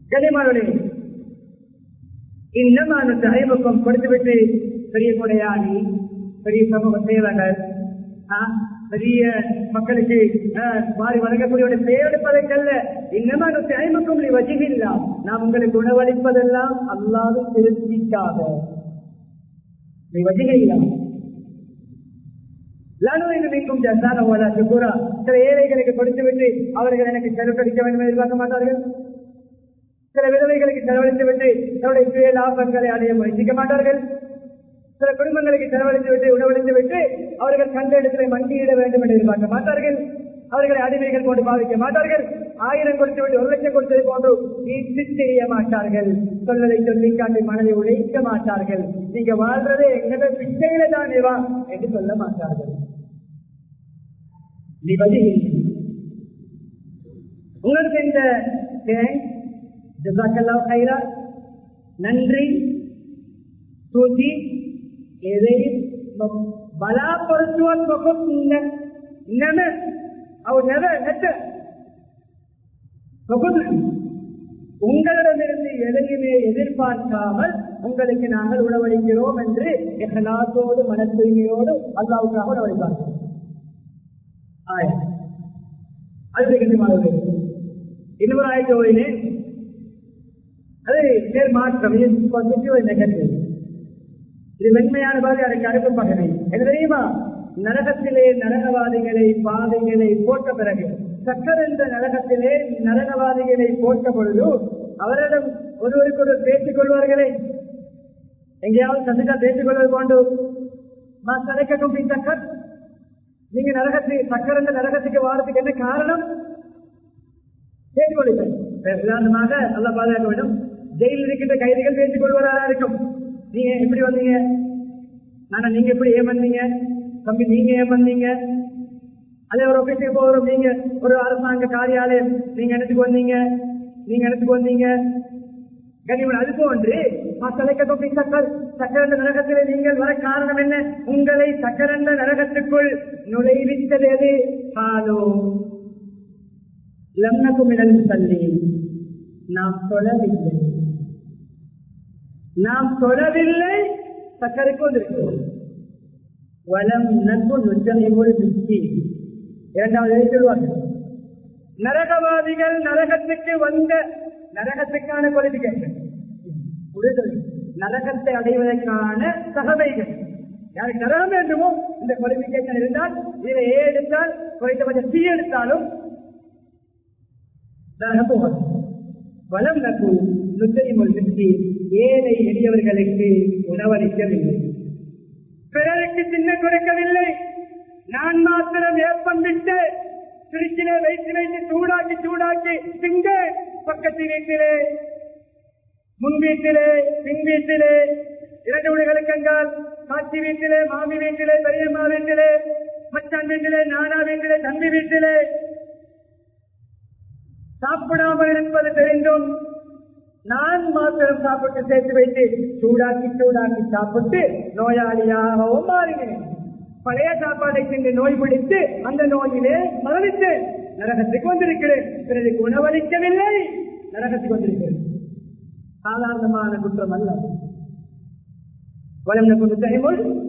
கனிமானே இன்னமான அறிமுகம் கொடுத்துவிட்டு பெரிய கொடையாளி பெரிய சமூக சேவகர் பெரிய மக்களுக்கு மாறி வழங்கக்கூடிய பெயரெடுப்பதற்கல்ல இன்னமான அறிமுகம் நீ நாம் உங்களுக்கு உணவளிப்பதெல்லாம் அல்லாது திருப்திக்காக. நீ வச்சுகிறீங்களா லனுவிக்கும் ஜந்தான ஓலா சுக்குரா சில ஏழைகளுக்கு கொடுத்து விட்டு அவர்கள் எனக்கு செலவழிக்க வேண்டும் எதிர்பார்க்க மாட்டார்கள். சில விதவைகளுக்கு செலவழித்து விட்டு தன்னுடைய சுய லாபங்களை அடைய முயற்சிக்க மாட்டார்கள். சில குடும்பங்களுக்கு செலவழித்து விட்டு உணவளித்து விட்டு அவர்கள் கண்ட இடத்திலே மண்டியிட வேண்டும் என்று எதிர்பார்க்க மாட்டார்கள். அவர்களை அடிமைகள் கொண்டு பாவிக்க மாட்டார்கள். ஆயிரம் கொடுத்து விட்டு ஒரு லட்சம் கொடுத்தது போன்று நீட்டு செய்ய மாட்டார்கள். சொல்வதை சொல்லி காட்டி மனதை உழைக்க மாட்டார்கள். நீங்க வாழ்றதே எங்கட பிச்சையில தான் வா என்று சொல்ல மாட்டார்கள். உங்களுக்கு இந்த ஜசாக்கல்லா கைரா. நன்றி. ஸ்ருதி எதையும் ಬಲಾಪಡಿಸುವ ನೆನೆ ಅವು ನೆರೆ ನೆಟ್ಟ உங்களிடமிருந்து எதையுமே எதிர்பார்க்காமல் உங்களுக்கு நாங்கள் உணவளிக்கிறோம் என்று எகலாத்தோடு மன தூய்மையோடு அல்லாவுக்காக உணவளிப்பார்கள். ஆயா அது கண்டிப்பாக இன்னொரு ஆயத்தோடினே அது பேர் மாற்றம். பாசிட்டிவ் நெகட்டிவ் இது மென்மையான பாதை அதற்கு அடுத்த என்ன தெரியுமா? நரகத்திலே நரகவாதிகளை பாதைகளை போட்ட பிறகு சக்கர் என்ற நரகத்திலே நரகவாதிகளை போட்ட பொழுது அவரிடம் ஒருவருக்கு ஒரு பேசிக் கொள்வார்களே. எங்கேயாவது சந்தித்தா பேசிக் கொள்வது போன்று சடைக்கும் சக்கர் நீங்க நரகத்தை சக்கர் நரகத்துக்கு வாரத்துக்கு என்ன காரணம்? பேசிக் கொள்ளுங்கள். உதாரணமாக அல்ல பாதுகாக்க வேண்டும். ஜெயிலில் இருக்கின்ற கைதிகள் பேசிக் கொள்வதாக இருக்கும். நீங்க எப்படி வந்தீங்க? ஆனா நீங்க எப்படி ஏமாந்தீங்க? தம்பி நீங்க ஏன் அதே ஒரு ஆபீஸுக்கு போகிறோம் நீங்க ஒரு அரசாங்க காரியாலயம் நீங்க எடுத்துக்கு வந்தீங்க? நீங்க எடுத்துக்கு வந்தீங்க? கனிமன் அது போன்று மக்களுக்கு தொப்பி சக்கர் சக்கரந்த நரகத்திலே நீங்கள் வர காரணம் என்ன? உங்களை சக்கரந்த நரகத்துக்குள் நுழைவித்தது எது? காலோ. லம்னக்கும் இடல் தள்ளி நாம் தொழவில்லை. நாம் தொழவில்லை. சக்கரைக்கு வந்திருக்கிறோம். வலம் நட்பு நுச்சனைமொழி மிச்சி இரண்டாவது சொல்வார்கள் நரகவாதிகள் நரகத்துக்கு வந்த நரகத்துக்கான குவாலிபிகேஷன் புரிதல் நரகத்தை அடைவதற்கான தகவைகள் யாருக்கு நரகம் வேண்டுமோ இந்த குவாலிபிகேஷன் இருந்தால் இதை ஏ எடுத்தால் குறைந்தபட்சம் சி எடுத்தாலும் நரகம் போவார் வளம் நக்கு நுத்தரி மிச்சி ஏழை எளியவர்களுக்கு உணவளிக்கவில்லை. பிறருக்கு சின்ன கொடுக்கவில்லை. நான் மாத்திரம் ஏப்பம் விட்டு திருச்சிலே வைத்து வைத்து சூடாக்கி சூடாக்கி திங்க பக்கத்து வீட்டிலே முன் வீட்டிலே பின் வீட்டிலே இரண்டு உடைகளுக்கு என்றால் காட்சி வீட்டிலே மாமி வீட்டிலே பெரியம்மா வீட்டிலே மச்சான் வீட்டிலே நானா வீட்டிலே தம்பி வீட்டிலே. சாப்பிடாமல் இருப்பது தெரிந்தும் நான் மாத்திரம் சாப்பிட்டு சேர்த்து வைத்து சூடாக்கி சூடாக்கி சாப்பிட்டு நோயாளியாகவும் மாறினேன் பழைய சாப்பாடை சென்று நோய் பிடித்து அந்த நோயிலே மரணித்தேன். நரகத்துக்கு வந்திருக்கிறேன். பிறகு உணவளிக்கவில்லை. நரகத்துக்கு வந்திருக்கிறேன். சாதாரணமான குற்றம் அல்ல. வளம் கொண்டு தைமுள்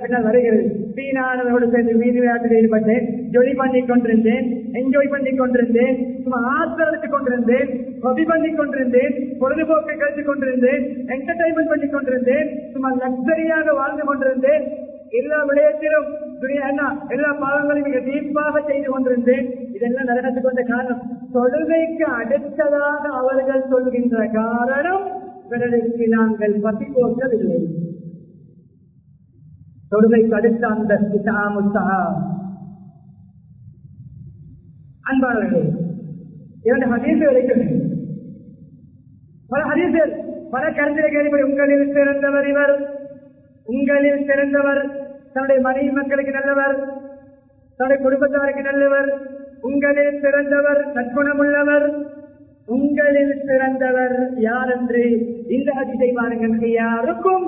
பின்னால் வருகிறது. சீனானவரோடு சேர்ந்து வீதி விளையாட்டில் ஈடுபட்டேன். ஜொலி பண்ணி கொண்டிருந்தேன். என்ஜாய் பண்ணி கொண்டிருந்தேன். சும்மா ஆசிரியத்துக் கொண்டிருந்தேன். ஹொபி பண்ணி கொண்டிருந்தேன். பொழுதுபோக்கை கழித்து கொண்டிருந்தேன். என்டர்டைன்மெண்ட் பண்ணி கொண்டிருந்தேன். சும்மா லக்ஸரியாக வாழ்ந்து கொண்டிருந்தேன். எல்லா விடயத்திலும் துணியா எல்லா பாவங்களையும் மிக தீர்ப்பாக செய்து கொண்டிருந்தேன். இதெல்லாம் நடனத்துக்கு வந்த காரணம். தொழுகைக்கு அடுத்ததாக அவர்கள் சொல்கின்ற காரணம் பிறருக்கு நாங்கள் பசி போக்கவில்லை. தொழுகைக்கு அடுத்த அந்த அன்பாளர்களே இரண்டு ஹதீசுகளை சொன்னேன் பல ஹதீசுகள் பல கருத்திரை கேள்வி உங்களில் சிறந்தவர் இவர். உங்களில் சிறந்தவர் தன்னுடைய மனைவி மக்களுக்கு நல்லவர் தன்னுடைய குடும்பத்தாருக்கு நல்லவர் உங்களில் சிறந்தவர் நற்குணமுள்ளவர் உங்களில் சிறந்தவர் யார் என்று இந்த அதிசை பாருங்கள். யாருக்கும்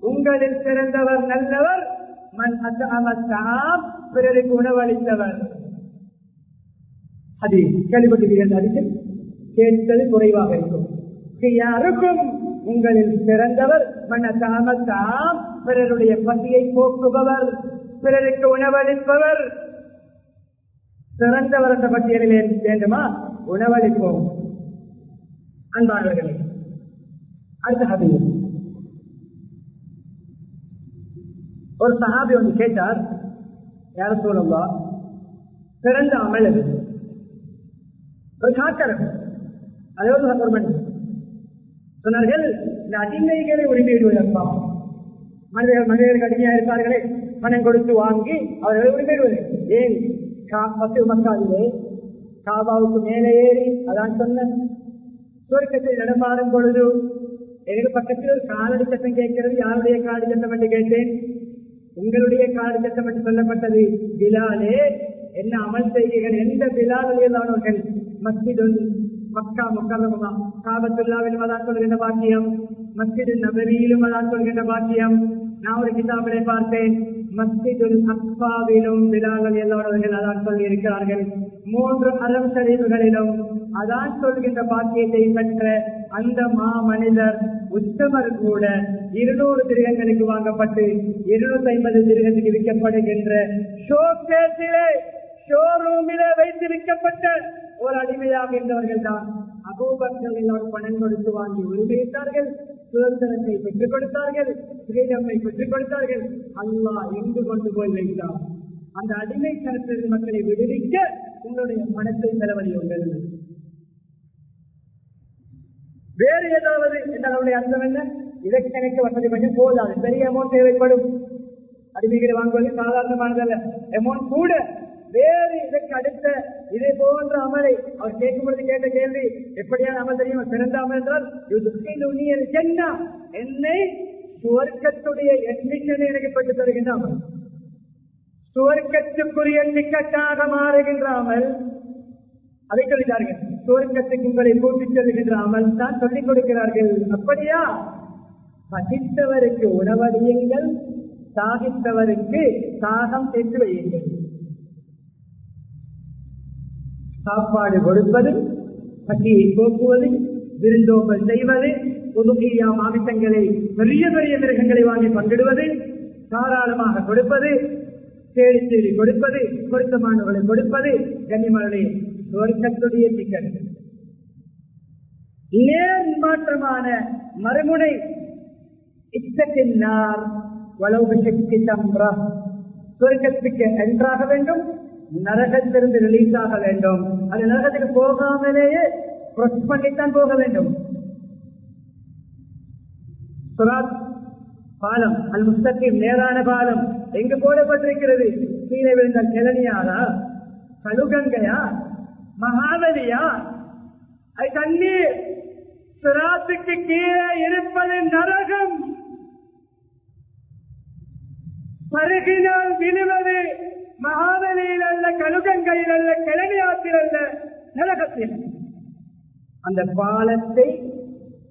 உங்களில் சிறந்தவர் நல்லவர் மண் அமத்தாம் பிறருக்கு உணவளித்தவர். அது கேள்விப்பட்டிருக்கிறது அதிசை கேட்பது குறைவாக இருக்கும். யாருக்கும் உங்களில் சிறந்தவர் பிறருடைய பசியை போக்குபவர் பிறருக்கு உணவளிப்பவர். சிறந்தவரந்த பட்டியலில் வேண்டுமா? உணவளிப்போம். அன்பானவர்களே அடுத்த ஹபீஸ் ஒரு சஹாபி ஒன்று கேட்டார் யார சொல்லா சிறந்த அமல் அது ஒரு காக்கரன் அதாவது ஒரு மனிதன். சொன்னார்கள் இந்த அடிமைகளை உரிமையிடுவதற்கா? மனிதர்கள் மனிதர்கள் அடிமையா இருப்பார்களே பணம் கொடுத்து வாங்கி அவர்களை உரிமையிடுவது. ஏன்? பத்து மக்காவிலே காபாவுக்கு மேலே ஏறி அதான் சொன்ன சுவர்க்கத்தில் நடமாடும் பொழுது எனக்கு பக்கத்தில் ஒரு காலடி சட்டம் கேட்கிறது யாருடைய காலடி சட்டம் என்று கேட்டேன்? உங்களுடைய காலடி சட்டம் என்று சொல்லப்பட்டது. பிலாலே என்ன அமல் செய்கிறீர்கள்? எந்த பிலாலியதானவர்கள் மஸ்ஜிதுல் மக்கா முக்கரமா காபத்துல்லாவிலும் அதான் சொல்கின்ற பாக்கியம் மஸ்ஜிது நபரியிலும் அதான் சொல்கின்ற பாக்கியம் நான் ஒரு கிதாபிலே பார்த்தேன் மஸ்ஜிதுல் அக்பாவிலும் பிலால் எல்லோரவர்கள் அதான் சொல்லி இருக்கிறார்கள் மூன்று அறம் சரிவுகளிலும் அதான் சொல்கின்ற பாக்கியத்தை பெற்ற அந்த மா மனிதர் உத்தமர் கூட இருநூறு திருகங்களுக்கு வாங்கப்பட்டு இருநூத்தி ஐம்பது திருகத்துக்கு விற்கப்படுகின்ற ஷோகேஸிலே ஷோரூமிலே வைத்து விற்கப்பட்ட ஒரு அடிமையாக இருந்தவர்கள் தான். அபூபக்கள் எல்லாரும் பணம் கொடுத்து வாங்கி உரிமையிட்டார்கள். சுதந்திரத்தை பெற்றுக் கொடுத்தார்கள் ஃப்ரீடமை பெற்றுக் கொடுத்தார்கள் அல்லாஹ் எங்கு கொண்டு போய் வைத்தார்? அந்த அடிமைத்தனத்திலிருந்து மக்களை விடுவிக்க உங்களுடைய பணத்தை செலவழியுங்கள் வேறு ஏதாவது என்னுடைய அர்த்தம் என்ன? இதற்கு எனக்கு வசதி பண்ணி போதாது. பெரிய அமௌண்ட் தேவைப்படும். அடிமைகளை வாங்குவது சாதாரணமானதல்ல. அமௌண்ட் கூட வேறு இதற்கு அடுத்த இதே போன்ற அமலை அவர் கேட்கும் பொழுது கேட்ட கேள்வி எப்படியான அமல் தெரியும்? சிறந்த அமல் என்றால் சென்னா என்னை சுவர்க்கத்துடைய எண்ணிக்கை எனக்கு பெற்று தருகின்ற அமல். சுவர்க்கத்துக்குரிய எண்ணிக்கைக்காக மாறுகின்ற அமல். அதை சொல்லிட்டார்கள் சுவர்க்கத்துக்கு உங்களை கூட்டிச் செல்கின்ற அமல் தான் சொல்லிக் கொடுக்கிறார்கள். அப்படியா? பசித்தவருக்கு உணவடியுங்கள் சாகித்தவருக்கு சாகம் சேர்த்து வையுங்கள். சாப்பாடு கொடுப்பது பசியை போக்குவது விருந்தோம்பல் செய்வது புதுமையா மாமிசங்களை பெரிய பெரிய மிருகங்களை வாங்கி பங்கிடுவது தாராளமாக கொடுப்பது தேடி தேடி கொடுப்பது பொருத்தமானவர்களை கொடுப்பது கன்னிமலை சொர்க்கத்துடைய சிக்கன் நேர் மாற்றமான மறுமுனை? இச்சத்தினார் வளவு சக்தி தம்பரா என்றாக வேண்டும் நரகத்திலிருந்து ரிலீஸ் ஆக வேண்டும். அது நரகத்துக்கு போகாமலேயே ப்ரொஸ் பண்ணித்தான் போக வேண்டும். பாலம் அல் முஸ்தகிம் நேரான பாலம் எங்கு போடப்பட்டிருக்கிறது? கீழே விழுந்த கிளனியாரா கழுகங்கையா? மகாவலியா அது தண்ணீர். சிராத்துக்கு கீழே இருப்பது நரகம். பருகினால் விழுவது மகாபலியில் அல்ல கழுகங்கையில் அல்ல கிளனியாத்தில் அல்ல நரகத்தில். அந்த பாலத்தை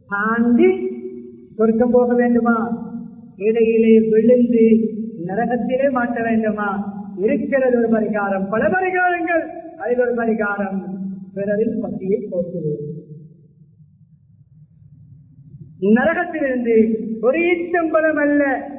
தாண்டி சொர்க்கம் போக வேண்டுமா? இடையிலே விழுந்து நரகத்திலே மாற்ற வேண்டுமா? இருக்கிறது ஒரு பரிகாரம். பல பரிகாரங்கள். அதில் ஒரு பரிகாரம். பிறரில் பசியை போக்குவோம் நரகத்திலிருந்து ஒரு ஈச்சம்பலம் அல்ல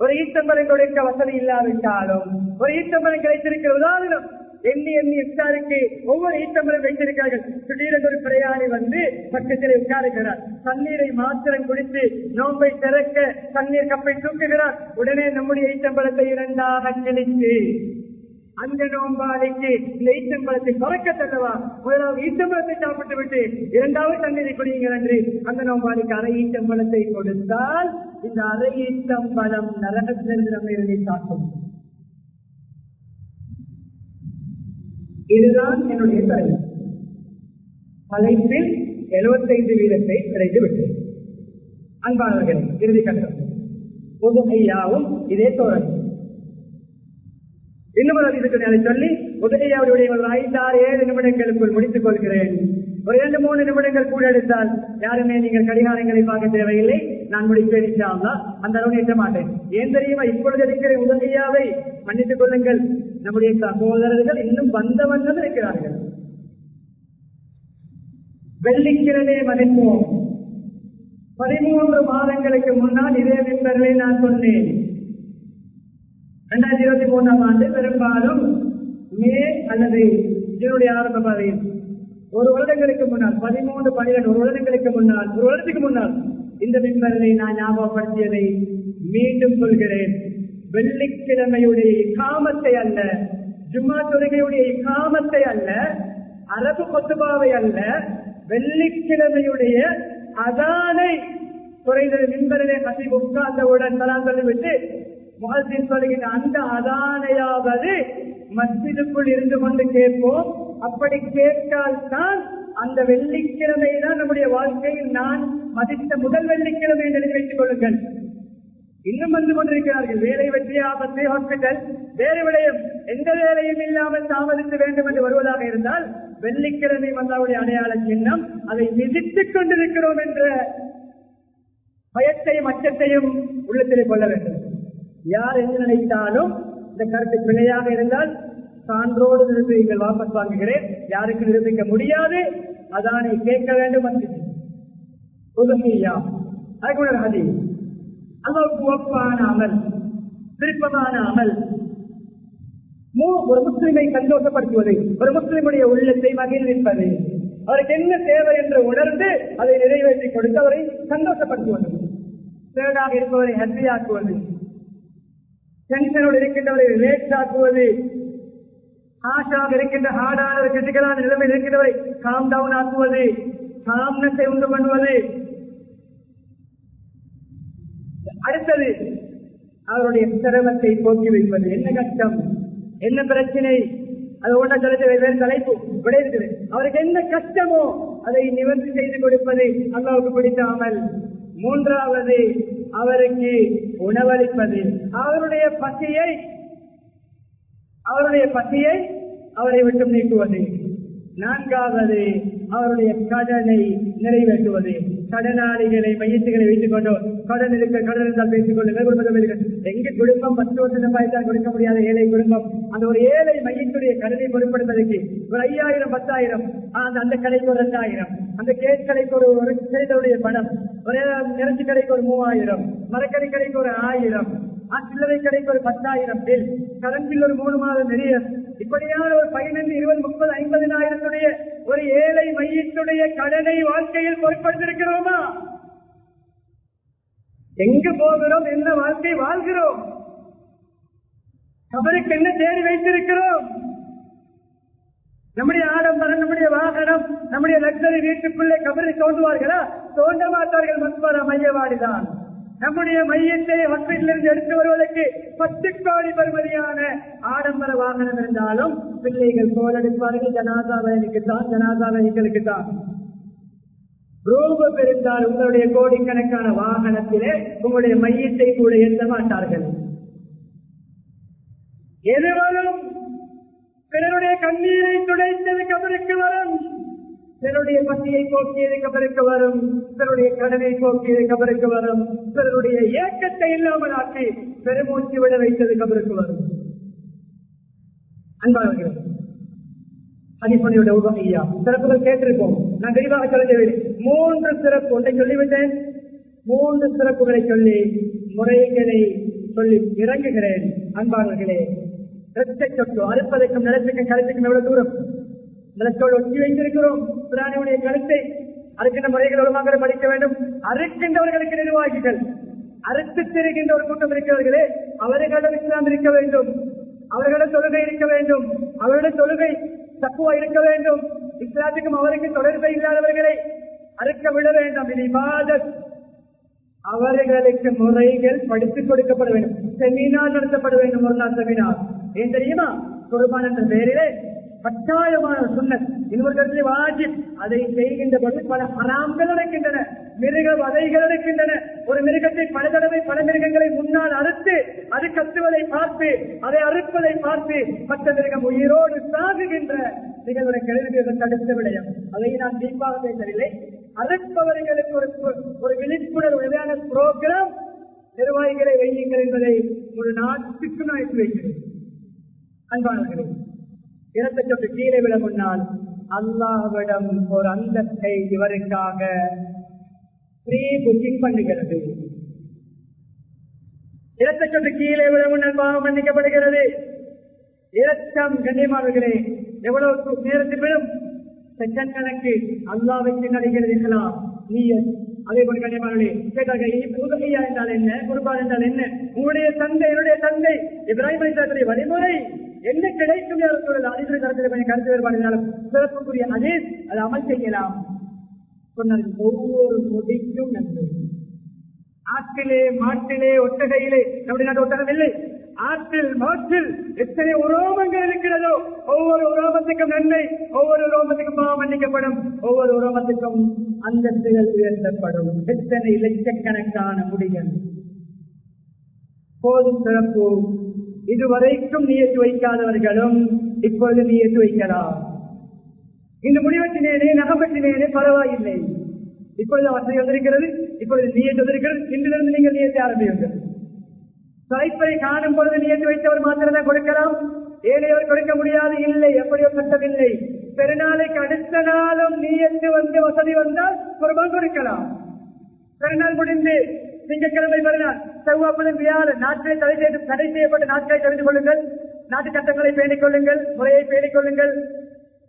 ஒரு ஈச்சம்பலம் கொடுக்க வசதி இல்லாவிட்டாலும் ஒரு ஈச்சம்பலம் கிடைத்திருக்கிற உதாரணம் எண்ணி எண்ணி உட்காருக்கு ஒவ்வொரு ஈட்டம்பரம் வைத்திருக்கிறார்கள். திடீரென்று ஒரு பிரயாணி வந்து பக்கத்தில் உட்காருகிறார். தண்ணீரை மாத்திரம் குடித்து நோம்பை திறக்க தண்ணீர் கப்பை தூக்குகிறார். உடனே நம்முடைய ஈட்டம்பரத்தை இரண்டாக கிழித்து அந்த நோம்பாளிக்கு இந்த ஈட்டம்பலத்தை குறைக்க தள்ளவா முதலாவது ஈட்டம்பழத்தை சாப்பிட்டு விட்டு இரண்டாவது தண்ணீரை குடியுங்கள் என்று அந்த நோம்பாளிக்கு அரை ஈட்டம்பலத்தை கொடுத்தால் இந்த அரை ஈட்டம்பலம் நரகத்திலிருந்து நம்மை இதுதான் என்னுடைய தலைவர் தலைப்பில் எழுபத்தைந்து வீதத்தை கிடைத்து விட்டது அன்பானவர்கள் இறுதி கட்டம். பொது ஐயாவும் இதே தோழன் இன்னும் ஒரு அதிசயத்தை சொல்லி உதகையாவுடைய ஒரு ஐந்து ஆறு ஏழு நிமிடங்களுக்குள் முடித்துக் கொள்கிறேன். ஒரு இரண்டு மூணு நிமிடங்கள் கூட எடுத்தால் யாருமே நீங்கள் கடிகாரங்களை பார்க்க தேவையில்லை. நான் முடிப்பேன் இன்ஷால்லா அந்த அளவு ஏற்ற மாட்டேன். ஏன் தெரியுமா? இப்பொழுது இருக்கிற உதவியாவை மன்னித்துக் கொள்ளுங்கள். நம்முடைய சகோதரர்கள் இன்னும் வந்தவர்கள் இருக்கிறார்கள். வெள்ளிக்கிழமை மதிப்போம் பதிமூன்று மாதங்களுக்கு முன்னால் இதே விற்பனை நான் சொன்னேன். இரண்டாயிரத்தி இருபத்தி மூணாம் ஆண்டு பெரும்பாலும் மே அல்லது ஜூனுடைய ஆரம்ப பாதையில் ஒரு வருடங்களுக்கு முன்னால் பதிமூன்று பன்னிரெண்டு ஒரு வருடங்களுக்கு முன்னால் ஒரு வருடத்துக்கு முன்னால் இந்த மின்பரனை நான் ஞாபகப்படுத்தியதை மீண்டும் சொல்கிறேன். வெள்ளிக்கிழமையுடைய காமத்தை அல்ல ஜும்மா தொழுகையுடைய காமத்தை அல்ல அரபு கொத்துபாவை அல்ல வெள்ளிக்கிழமையுடைய அதானை குறைந்த மின்பரிலே கசி உட்கார்ந்தவுடன் தலாம் சொல்லிவிட்டு முகசின் சொல்கின்ற அந்த அதானையாவது மஸ்ஜிதுக்குள் இருந்து கொண்டு கேட்போம். அப்படி கேட்டால் தான் அந்த வெள்ளிக்கிழமை தான் நம்முடைய வாழ்க்கையில் நான் மதித்த முதல் வெள்ளிக்கிழமை என்று வைத்துக் கொள்ளுங்கள். இன்னும் வந்து கொண்டிருக்கிறார்கள். வேலை வெற்றி ஆபத்து ஹாஸ்பிட்டல் வேறு விடயம் எந்த வேலையும் இல்லாமல் தாமதிக்க வேண்டும் என்று வருவதாக இருந்தால் வெள்ளிக்கிழமை வந்தாவுடைய அடையாள சின்னம் அதை மிதித்துக் கொண்டிருக்கிறோம் என்ற பயத்தையும் அச்சத்தையும் உள்ளத்திலே கொள்ள வேண்டும். யார் என்ன நினைத்தாலும் இந்த கருத்து பிழையாக இருந்தால் சான்றோடு நிரூபிங்கள் வாபஸ் வாங்குகிறேன். யாருக்கு நிரூபிக்க முடியாது. அதானை கேட்க வேண்டும் என்று. உதவியா ஒப்பான அமல் விருப்பமான அமல். ஒரு முஸ்லிமை சந்தோஷப்படுத்துவது ஒரு முஸ்லிமுடைய உள்ளத்தை மகிழ்விப்பது. அவருக்கு என்ன தேவை என்று உணர்ந்து அதை நிறைவேற்றி கொடுத்து அவரை சந்தோஷப்படுத்துவது. தேடாக இருப்பவரை ஹப்பியாக்குவது டென்ஷனோடு இருக்கின்றவரை ரிலேக்ஸ் ஆக்குவது ஆஷாக இருக்கின்ற ஹார்டான ஒரு கிரிட்டிக்கலான நிலைமையில் இருக்கின்றவரை காம் டவுன் ஆக்குவது. காம்னஸை உண்டு பண்ணுவது. அடுத்தது அவருடைய சிரமத்தை போக்கி வைப்பது. என்ன கஷ்டம்? என்ன பிரச்சனை? அது ஒன்றை சொல்லிட்டு வெவ்வேறு தலைப்பு விடையிருக்குது அவருக்கு என்ன கஷ்டமோ அதை நிவர்த்தி செய்து கொடுப்பது அல்லாவுக்கு பிடிக்காமல். மூன்றாவது அவருக்கு உணவளிப்பது. அவருடைய பசியை அவருடைய பசியை அவரை விட்டு நீக்குவது. நான்காவது அவருடைய கடனை நிறைவேற்றுவது. கடனாளிகளை மையத்துகளை வைத்துக் கொண்டோ கடன் இருக்க கடன் இருந்தால் பேசிக் கொள்ளுங்கள் குடும்பத்தில் எங்க குடும்பம் பத்து வருஷம் சம்பாதித்தால் கொடுக்க முடியாத ஏழை குடும்பம் அந்த ஒரு ஏழை மையத்துடைய கடனை பொருட்படுத்துவதற்கு ஒரு ஐயாயிரம் பத்தாயிரம் அந்த அந்த கடைக்கு ஒரு ரெண்டாயிரம் அந்த கேஸ் கடைக்கு ஒரு ஒரு செய்தவுடைய பணம் ஒரு இறைச்சி கடைக்கு ஒரு மூவாயிரம் மரக்கறி கடைக்கு ஒரு ஆயிரம் சில்லறை கடைக்கு ஒரு பத்தாயிரம் பில் கரண்ட் பில் ஒரு மூணு மாதம் நிறைய. இப்படியான ஒரு பதினைந்து இருபது முப்பது ஐம்பதினாயிரத்துடைய ஒரு ஏழை மையத்துடைய கடனை வாழ்க்கையில் பொருட்படுத்திருக்கிறோமா எங்கு போகிறோம்? என்ன வாழ்க்கை வாழ்கிறோம்? கபருக்கு என்ன தேடி வைத்திருக்கிறோம்? நம்முடைய ஆடம்பரம் நம்முடைய வாகனம் நம்முடைய லக்ஸரி வீட்டுக்குள்ளே கபரை தோன்றுவார்களா? தோன்ற மாட்டார்கள் மக்பர மையவாடிதான். நம்முடைய மையத்தை ஹாஸ்பிட்டலிருந்து எடுத்து வருவதற்கு பத்து கோடி பெறுமதியான ஆடம்பர வாகனம் இருந்தாலும் பிள்ளைகள் கோலெடுப்பார்கள் ஜனாதா வயலுக்கு தான் ஜனாதா வயல்களுக்கு தான் ரூப பெருந்தால் உங்களுடைய கோடிக்கணக்கான வாகனத்திலே உங்களுடைய மையத்தை கூட ஏற்ற மாட்டார்கள். எதுவரும் பிறருடைய கண்ணீரை துடைத்தது கபருக்கு வரும். தன்னுடைய பசியை போக்கியது கபருக்கு வரும் பிறருடைய கடனை போக்கியது கபருக்கு வரும் பிறருடைய ஏக்கத்தை இல்லாமல் ஆக்கி பெருமூச்சு விட வைத்தது கபருக்கு வரும். அன்பாளர்கள் அடிப்படையோட உபகையா சிறப்புகள் கேட்டிருப்போம். நான் விரிவாக சொல்ல மூன்று சிறப்பு ஒன்றை சொல்லிவிட்டேன். மூன்று சிறப்புகளை சொல்லி முறைகளை சொல்லி இறங்குகிறேன். அன்பாளர்களே இரட்டை சொட்டு அறுப்பதற்கும் நிலத்துக்கும் கருத்துக்கும் எவ்வளவு தூரம்? நிலத்தோடு ஒட்டி வைத்திருக்கிறோம். பிராணியுடைய கருத்தை அறுக்கின்ற முறைகள் ஒழுங்காக படிக்க வேண்டும். அறுக்கின்றவர்களுக்கு நிர்வாகிகள் அறுத்து திரிகின்ற ஒரு கூட்டம் இருக்கிறவர்களே அவர்களிடம் இஸ்லாம் இருக்க வேண்டும். அவர்களிடம் தொழுகை இருக்க வேண்டும். அவர்களிடம் தொழுகை தக்குவா இருக்க வேண்டும். இஸ்லாத்துக்கும் அவருக்கு தொடர்பு இல்லாதவர்களை அறுக்க விட வேண்டாம். இது இபாதத். அவர்களுக்கு முறைகள் படித்து கொடுக்கப்பட வேண்டும். செமினார் நடத்தப்பட வேண்டும். ஒரு நாள் செமினார். ஏன் தெரியுமா? குர்பான் என்ற பெயரிலே கட்டாயமான சுண்ணத். இன்னொரு கருத்தில் வாஜிப் அதை செய்கின்ற பொழுது பல ஹராம்கள் நடக்கின்றன. மிருக வதைகள் நடக்கின்றன. ஒரு மிருகத்தை பல தடவை பல மிருகங்களை முன்னால் அறுத்து அது கத்துவதை பார்த்து அதை அறுப்பதை பார்த்து மற்ற மிருகம் உயிரோடு சாகுகின்ற நிகழ்வுகளை கேள்வி தடுத்த விடயம். அதை நான் தீபாக பேசவில்லை அறுப்பவர்களுக்கு ஒரு ஒரு விழிப்புணர்வு எதிரான புரோகிராம் நிர்வாகிகளை வையுங்கள் என்பதை ஒரு நாட்டுக்கு நான் எடுத்து வைக்கிறேன். அன்பானவர்களே இடத்தை சொட்டு கீழே விட முன்னால் அல்லாவிடம் ஒரு அந்தத்தை இவருக்காக ப்ரீ புக்கிங் பண்ணுகிறது. இடத்தை சொட்டு கீழே விட முன்னால் பாவம் மன்னிக்கப்படுகிறது. இரத்தம் கண்ணியமானவர்களே எவ்வளவு நேரத்தில் விடும் செகண்ட் கணக்கு அல்லாவுக்கு நடைகிறீர்களா நீ அதே போல கண்ணியமானவர்களே உதவியா என்றால் என்ன? குருபால் என்றால் என்ன? உங்களுடைய தந்தை என்னுடைய தந்தை. இப்ராஹிம் வழிமுறை. என்ன கிடைக்கும் அனைத்து கருத்தில் கொஞ்சம் கருத்து வேறுபாடு சிறப்புக்குரிய அதே அதை அமல் செய்யலாம். சொன்னார்கள் ஒவ்வொரு முடிக்கும் நன்மை ஆற்றிலே மாட்டிலே ஒட்டகையிலே நம்முடைய நாட்டு ஒட்டகம் இல்லை. ஆற்றில் மாற்றில் எத்தனை உரோமங்கள் இருக்கிறதோ ஒவ்வொரு உரோமத்துக்கும் நன்மை ஒவ்வொரு உரோமத்துக்கும் பாவம் மன்னிக்கப்படும் ஒவ்வொரு உரோமத்துக்கும் அந்தஸ்துகள் உயர்த்தப்படும். எத்தனை லட்சக்கணக்கான முடிகள். போதும் சிறப்பு. இதுவரைக்கும் நீயத்து வைக்காதவர்களும் இப்பொழுது நீயத்து வைக்கலாம். இந்த முடிவெட்டினேனே நகம்பட்டினேனே பரவாயில்லை. இப்பொழுது வசதி வந்திருக்கிறது இப்பொழுது நீயத்து வந்திருக்கிறது இன்றிலிருந்து நீங்கள் நீயத்தை ஆரம்பியுங்கள். தலைப்பை காணும் பொழுது நியத்து வைத்தவர் மாத்திரம்தான் கொடுக்கலாம். ஏழையவர் கொடுக்க முடியாது இல்லை எப்படியோ சட்டம் இல்லை பெருநாளைக்கு அடுத்த நாளும் நீயத்து வந்து வசதி வந்தால் குர்பான் கொடுக்கலாம். பெருநாள் முடிந்து திங்கட்கிழமை மறுநாள் செவ்வாய் புதன் வியாழன் நாட்களை தடை செய்து தடை செய்யப்பட்ட நாட்களை தெரிந்து கொள்ளுங்கள். நாட்டு சட்டங்களை பேணிக் கொள்ளுங்கள் முறையை பேணிக் கொள்ளுங்கள்.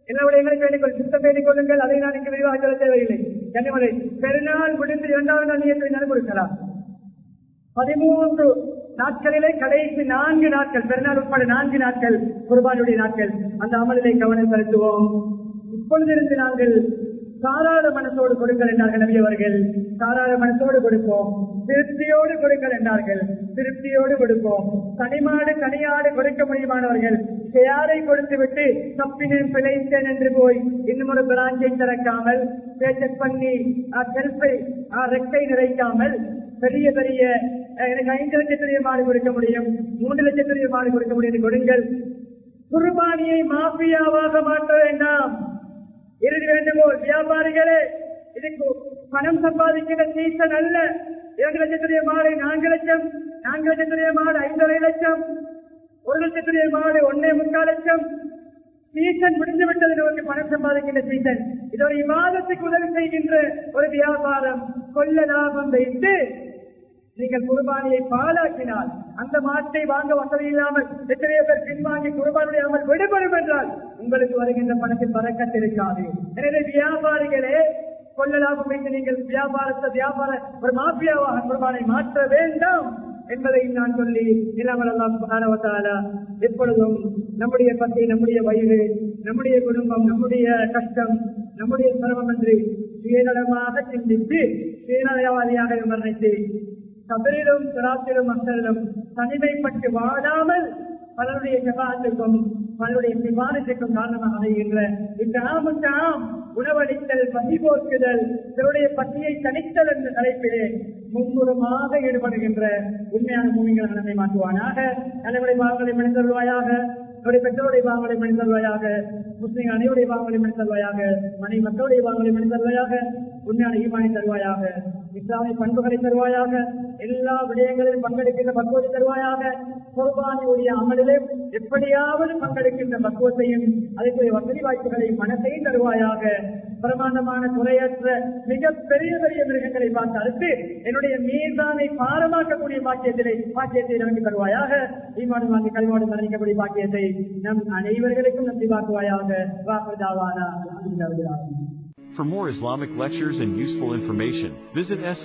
எல்லா விடயங்களை பேணிக்கொள் சுத்தம் பேணிக் கொள்ளுங்கள். அதை நான் இங்கு விரிவாக சொல்ல தேவையில்லை. கன்னிமலை பெருநாள் முடிந்து இரண்டாவது நாள் நீயத்தை நான் பதிமூன்று நாட்களிலே கடைசி நான்கு நாட்கள் பெருநாள் உட்பட நான்கு நாட்கள் குர்பானுடைய நாட்கள். அந்த அமலிலே கவனம் செலுத்துவோம். இப்பொழுதிருந்து நாங்கள் சாராத மனசோடு கொடுங்கள் என்றார்கள் நபி அவர்கள் மனசோடு கொடுப்போம். திருப்தியோடு கொடுங்கள் என்றார்கள். திருப்தியோடு கொடுப்போம். தனிமாடு தனியாடு கொடுக்க முடியுமானவர்கள் யாரை கொடுத்து விட்டு தப்பினேன் பிழைத்தேன் என்று போய் இன்னும் ஒரு பிராஞ்சை திறக்காமல் பேச்சட் பண்ணி செல்ஃபை ரெக்கை நிறைக்காமல் பெரிய பெரிய எனக்கு ஐந்து லட்சத்துடைய மாடு கொடுக்க முடியும் மூன்று லட்சத்துடைய மாடு கொடுக்க முடியும் கொடுங்கள். குர்பானியை மாஃபியாவாக மாற்ற வேண்டாம். இறுதி வேண்டுகோள் வியாபாரிகளே இதுக்கு பணம் சம்பாதிக்கிற சீசன் அல்ல. இரண்டு லட்சத்துடைய மாடு நான்கு லட்சம் நான்கு லட்சத்துடைய மாடு ஐந்தரை லட்சம் ஒரு லட்சத்துடைய மாடு ஒன்னே முக்கால் லட்சம். சீசன் முடிந்து விட்டது நமக்கு பணம் சம்பாதிக்கின்ற சீசன். இது ஒரு விவாதத்துக்கு உதவி செய்கின்ற ஒரு வியாபாரம். கொள்ள லாபம் வைத்து நீங்கள் குர்பானியை பாலாக்கினால் அந்த மாட்டை வாங்க வசதி இல்லாமல் எத்தனையோ பேர் பின்வாங்கி குர்பானியாமல் விடுபடும் என்றால் உங்களுக்கு வருகின்ற பணத்தில் பறக்கத்து இருக்காது. எனவே வியாபாரிகளே கொள்ளலாகும் என்று நீங்கள் வியாபாரத்தை வியாபார ஒரு மாஃபியாவாக குர்பானை மாற்ற வேண்டாம் என்பதை நான் சொல்லி இல்லாமல் அல்லாம் எப்பொழுதும் நம்முடைய பத்தி நம்முடைய வயிறு நம்முடைய குடும்பம் நம்முடைய கஷ்டம் நம்முடைய சிரமம் என்று சுயநலமாக சிந்தித்து சுயநலவாதியாக மரணித்து கபரிலும் சிராத்திலும் மக்களிலும் தனிமைப்பட்டு வாழாமல் பலருடைய ஜபாத்துக்கும் பலருடைய சிபாரிசுக்கும் காரணமாக அமைகின்ற இத்தாமுத்தாம் உணவளித்தல் பசி போக்குதல் சிலருடைய பசியை தனித்தல் என்ற தலைப்பிலே முன்புறமாக ஈடுபடுகின்ற உண்மையான மூமிகள் நன்மை மாற்றுவானாக. தலைவரை பாகங்களை மனிதருவாயாக நம்முடைய பெற்றோருடைய பாவங்களை மனிதருவாயாக முஸ்லிம் அனைவருடைய பாவங்களை மனிதருவாயாக மனை மக்களுடைய பாவங்களை மனிதருவாயாக உண்மையான ஈமானை தருவாயாக இஸ்லாமிய பண்புகளை தருவாயாக எல்லா விடயங்களிலும் பங்கெடுக்கின்ற பக்குவத்தை தருவாயாக குர்பானியுடைய அமலிலே எப்படியாவது பங்கெடுக்கின்ற பக்குவத்தையும் அதற்குரிய வசதி வாய்ப்புகளையும் மனத்தையும் தருவாயாக பிரமாண்டமான துறையற்ற மிக பெரிய பெரிய மிருகங்களை பார்த்து அடுத்து என்னுடைய மீதானை பாரமாக்கக்கூடிய பாக்கியத்திலே பாக்கியத்தை நமக்கு தருவாயாக. ஈமாடு வாங்கி கல்வாடு மரணிக்கக்கூடிய பாக்கியத்தை நம் அனைவர்களுக்கும் நம்பி வாக்குவாயாக வாக்குதாவானா For more Islamic lectures and useful information, visit SL